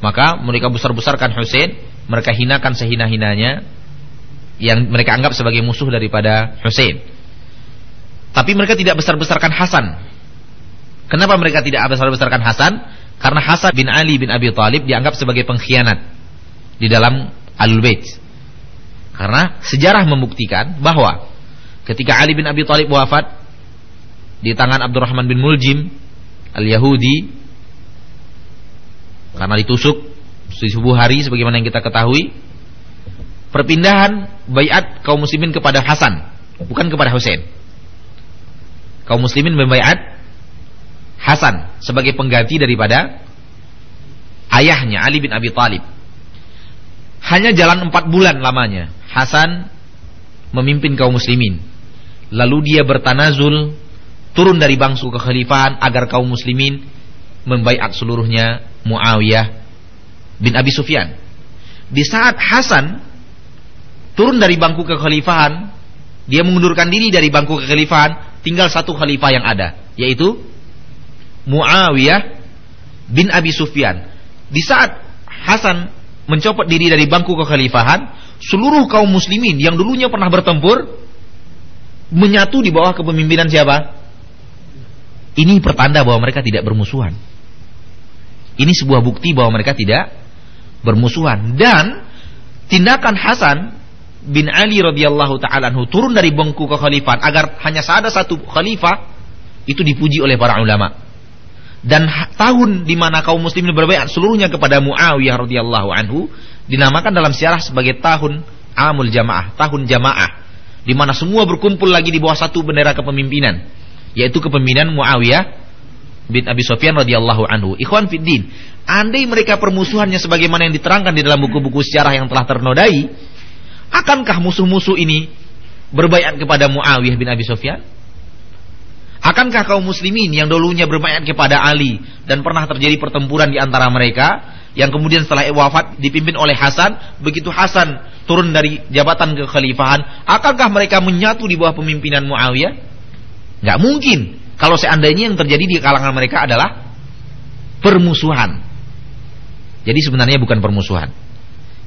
maka mereka besar-besarkan Hussein, mereka hinakan sehina-hinanya yang mereka anggap sebagai musuh daripada Hussein. Tapi mereka tidak besar-besarkan Hasan. Kenapa mereka tidak besar-besarkan Hasan? Karena Hasan bin Ali bin Abi Thalib dianggap sebagai pengkhianat di dalam Alul Bait. Karena sejarah membuktikan bahwa ketika Ali bin Abi Thalib wafat di tangan Abdurrahman bin Muljim al-Yahudi karena ditusuk di subuh hari sebagaimana yang kita ketahui perpindahan bayat kaum muslimin kepada Hasan bukan kepada Husain kaum muslimin membayat Hasan sebagai pengganti daripada ayahnya Ali bin Abi Thalib hanya jalan empat bulan lamanya Hasan memimpin kaum muslimin lalu dia bertanazul turun dari bangsu kekhalifahan agar kaum muslimin membaiat seluruhnya Muawiyah bin Abi Sufyan. Di saat Hasan turun dari bangku kekhalifahan, dia mengundurkan diri dari bangku kekhalifahan, tinggal satu khalifah yang ada, yaitu Muawiyah bin Abi Sufyan. Di saat Hasan mencopot diri dari bangku kekhalifahan, seluruh kaum muslimin yang dulunya pernah bertempur menyatu di bawah kepemimpinan siapa? Ini pertanda bahwa mereka tidak bermusuhan. Ini sebuah bukti bahwa mereka tidak bermusuhan dan tindakan Hasan bin Ali radhiyallahu taala turun dari bangku kekhalifahan agar hanya ada satu khalifah itu dipuji oleh para ulama. Dan tahun di mana kaum muslimin berbaiat seluruhnya kepada Muawiyah radhiyallahu anhu dinamakan dalam sejarah sebagai tahun Amul Jamaah, tahun jamaah di mana semua berkumpul lagi di bawah satu bendera kepemimpinan yaitu kepemimpinan Muawiyah bin Abi Sufyan radhiyallahu anhu. Ikhwan fiddin, andai mereka permusuhannya sebagaimana yang diterangkan di dalam buku-buku sejarah yang telah ternodai, akankah musuh-musuh ini berbaiat kepada Muawiyah bin Abi Sufyan? Akankah kaum muslimin yang dulunya berbaiat kepada Ali dan pernah terjadi pertempuran di antara mereka yang kemudian setelah wafat dipimpin oleh Hasan, begitu Hasan turun dari jabatan kekhalifahan, akankah mereka menyatu di bawah pemimpinan Muawiyah? Gak mungkin. Kalau seandainya yang terjadi di kalangan mereka adalah permusuhan. Jadi sebenarnya bukan permusuhan.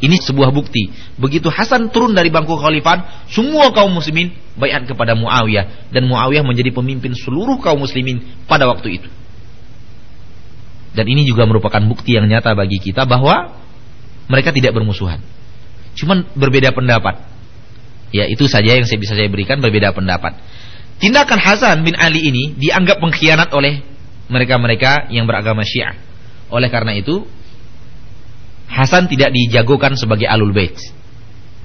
Ini sebuah bukti. Begitu Hasan turun dari bangku khalifah, semua kaum muslimin bayat kepada Muawiyah dan Muawiyah menjadi pemimpin seluruh kaum muslimin pada waktu itu. Dan ini juga merupakan bukti yang nyata bagi kita bahwa mereka tidak bermusuhan. Cuman berbeda pendapat. Ya, itu saja yang saya bisa saya berikan berbeda pendapat. Tindakan Hasan bin Ali ini dianggap pengkhianat oleh mereka-mereka yang beragama Syiah. Oleh karena itu, Hasan tidak dijagokan sebagai alul bait.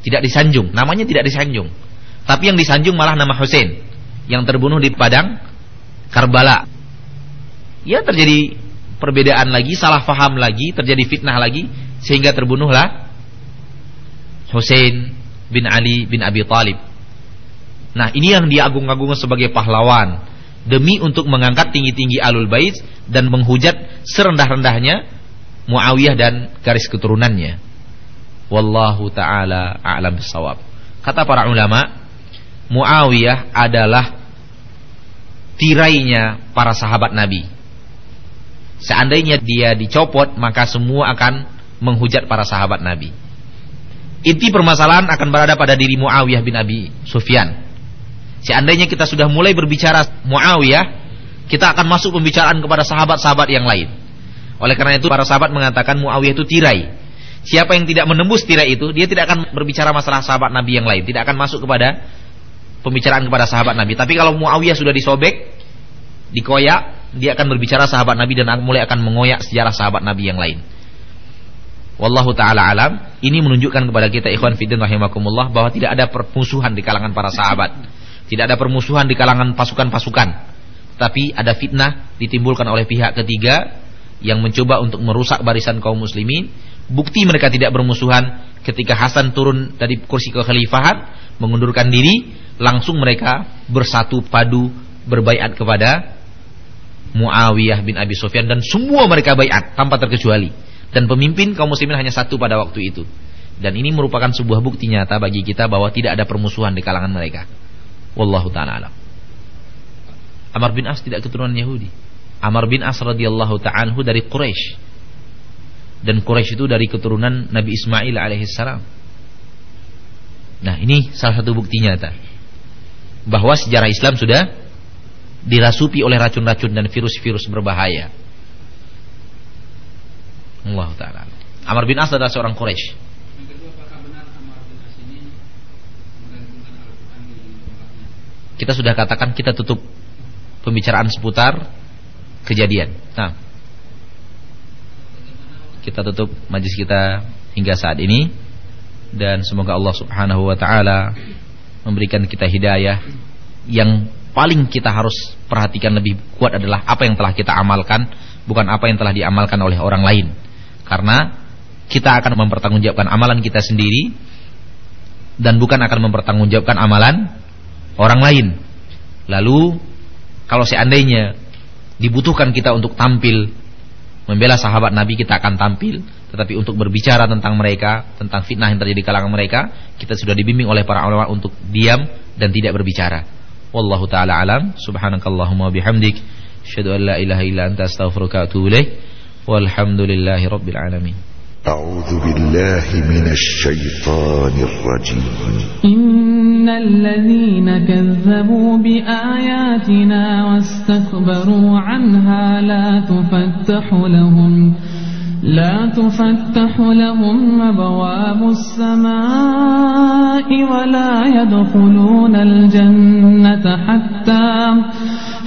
Tidak disanjung, namanya tidak disanjung. Tapi yang disanjung malah nama Hussein yang terbunuh di padang Karbala. Ya terjadi perbedaan lagi, salah faham lagi, terjadi fitnah lagi sehingga terbunuhlah Hussein bin Ali bin Abi Talib Nah, ini yang diagung-agungkan sebagai pahlawan demi untuk mengangkat tinggi-tinggi alul bait dan menghujat serendah-rendahnya Muawiyah dan garis keturunannya. Wallahu taala a'lam bissawab. Kata para ulama, Muawiyah adalah tirainya para sahabat Nabi. Seandainya dia dicopot, maka semua akan menghujat para sahabat Nabi. Inti permasalahan akan berada pada diri Muawiyah bin Abi Sufyan. Seandainya kita sudah mulai berbicara Muawiyah, kita akan masuk pembicaraan kepada sahabat-sahabat yang lain. Oleh karena itu para sahabat mengatakan Muawiyah itu tirai. Siapa yang tidak menembus tirai itu, dia tidak akan berbicara masalah sahabat Nabi yang lain, tidak akan masuk kepada pembicaraan kepada sahabat Nabi. Tapi kalau Muawiyah sudah disobek, dikoyak, dia akan berbicara sahabat Nabi dan mulai akan mengoyak sejarah sahabat Nabi yang lain. Wallahu taala alam. Ini menunjukkan kepada kita ikhwan fiddin rahimakumullah bahwa tidak ada permusuhan di kalangan para sahabat. Tidak ada permusuhan di kalangan pasukan-pasukan. Tapi ada fitnah ditimbulkan oleh pihak ketiga yang mencoba untuk merusak barisan kaum muslimin. Bukti mereka tidak bermusuhan ketika Hasan turun dari kursi kekhalifahan, mengundurkan diri, langsung mereka bersatu padu berbaiat kepada Muawiyah bin Abi Sufyan dan semua mereka baiat tanpa terkecuali. Dan pemimpin kaum muslimin hanya satu pada waktu itu. Dan ini merupakan sebuah bukti nyata bagi kita bahwa tidak ada permusuhan di kalangan mereka. Wallahu taala alam. Amr bin As tidak keturunan Yahudi. Amr bin As radhiyallahu taala dari Quraisy. Dan Quraisy itu dari keturunan Nabi Ismail alaihissalam. Nah, ini salah satu bukti nyata bahwa sejarah Islam sudah dirasupi oleh racun-racun dan virus-virus berbahaya. Allah taala. Amr bin As adalah seorang Quraisy. Kita sudah katakan kita tutup pembicaraan seputar kejadian. Nah, kita tutup majlis kita hingga saat ini dan semoga Allah Subhanahu wa taala memberikan kita hidayah yang paling kita harus perhatikan lebih kuat adalah apa yang telah kita amalkan bukan apa yang telah diamalkan oleh orang lain. Karena kita akan mempertanggungjawabkan amalan kita sendiri dan bukan akan mempertanggungjawabkan amalan orang lain. Lalu kalau seandainya dibutuhkan kita untuk tampil membela sahabat Nabi kita akan tampil, tetapi untuk berbicara tentang mereka, tentang fitnah yang terjadi di kalangan mereka, kita sudah dibimbing oleh para ulama untuk diam dan tidak berbicara. Wallahu taala alam, subhanakallahumma bihamdik, asyhadu an la ilaha illa anta astaghfiruka wa atubu ilaik. Walhamdulillahi rabbil alamin. أعوذ بالله من الشيطان الرجيم. إن الذين كذبوا بآياتنا واستكبروا عنها لا تفتح لهم لا تفتح لهم أبواب السماء ولا يدخلون الجنة حتى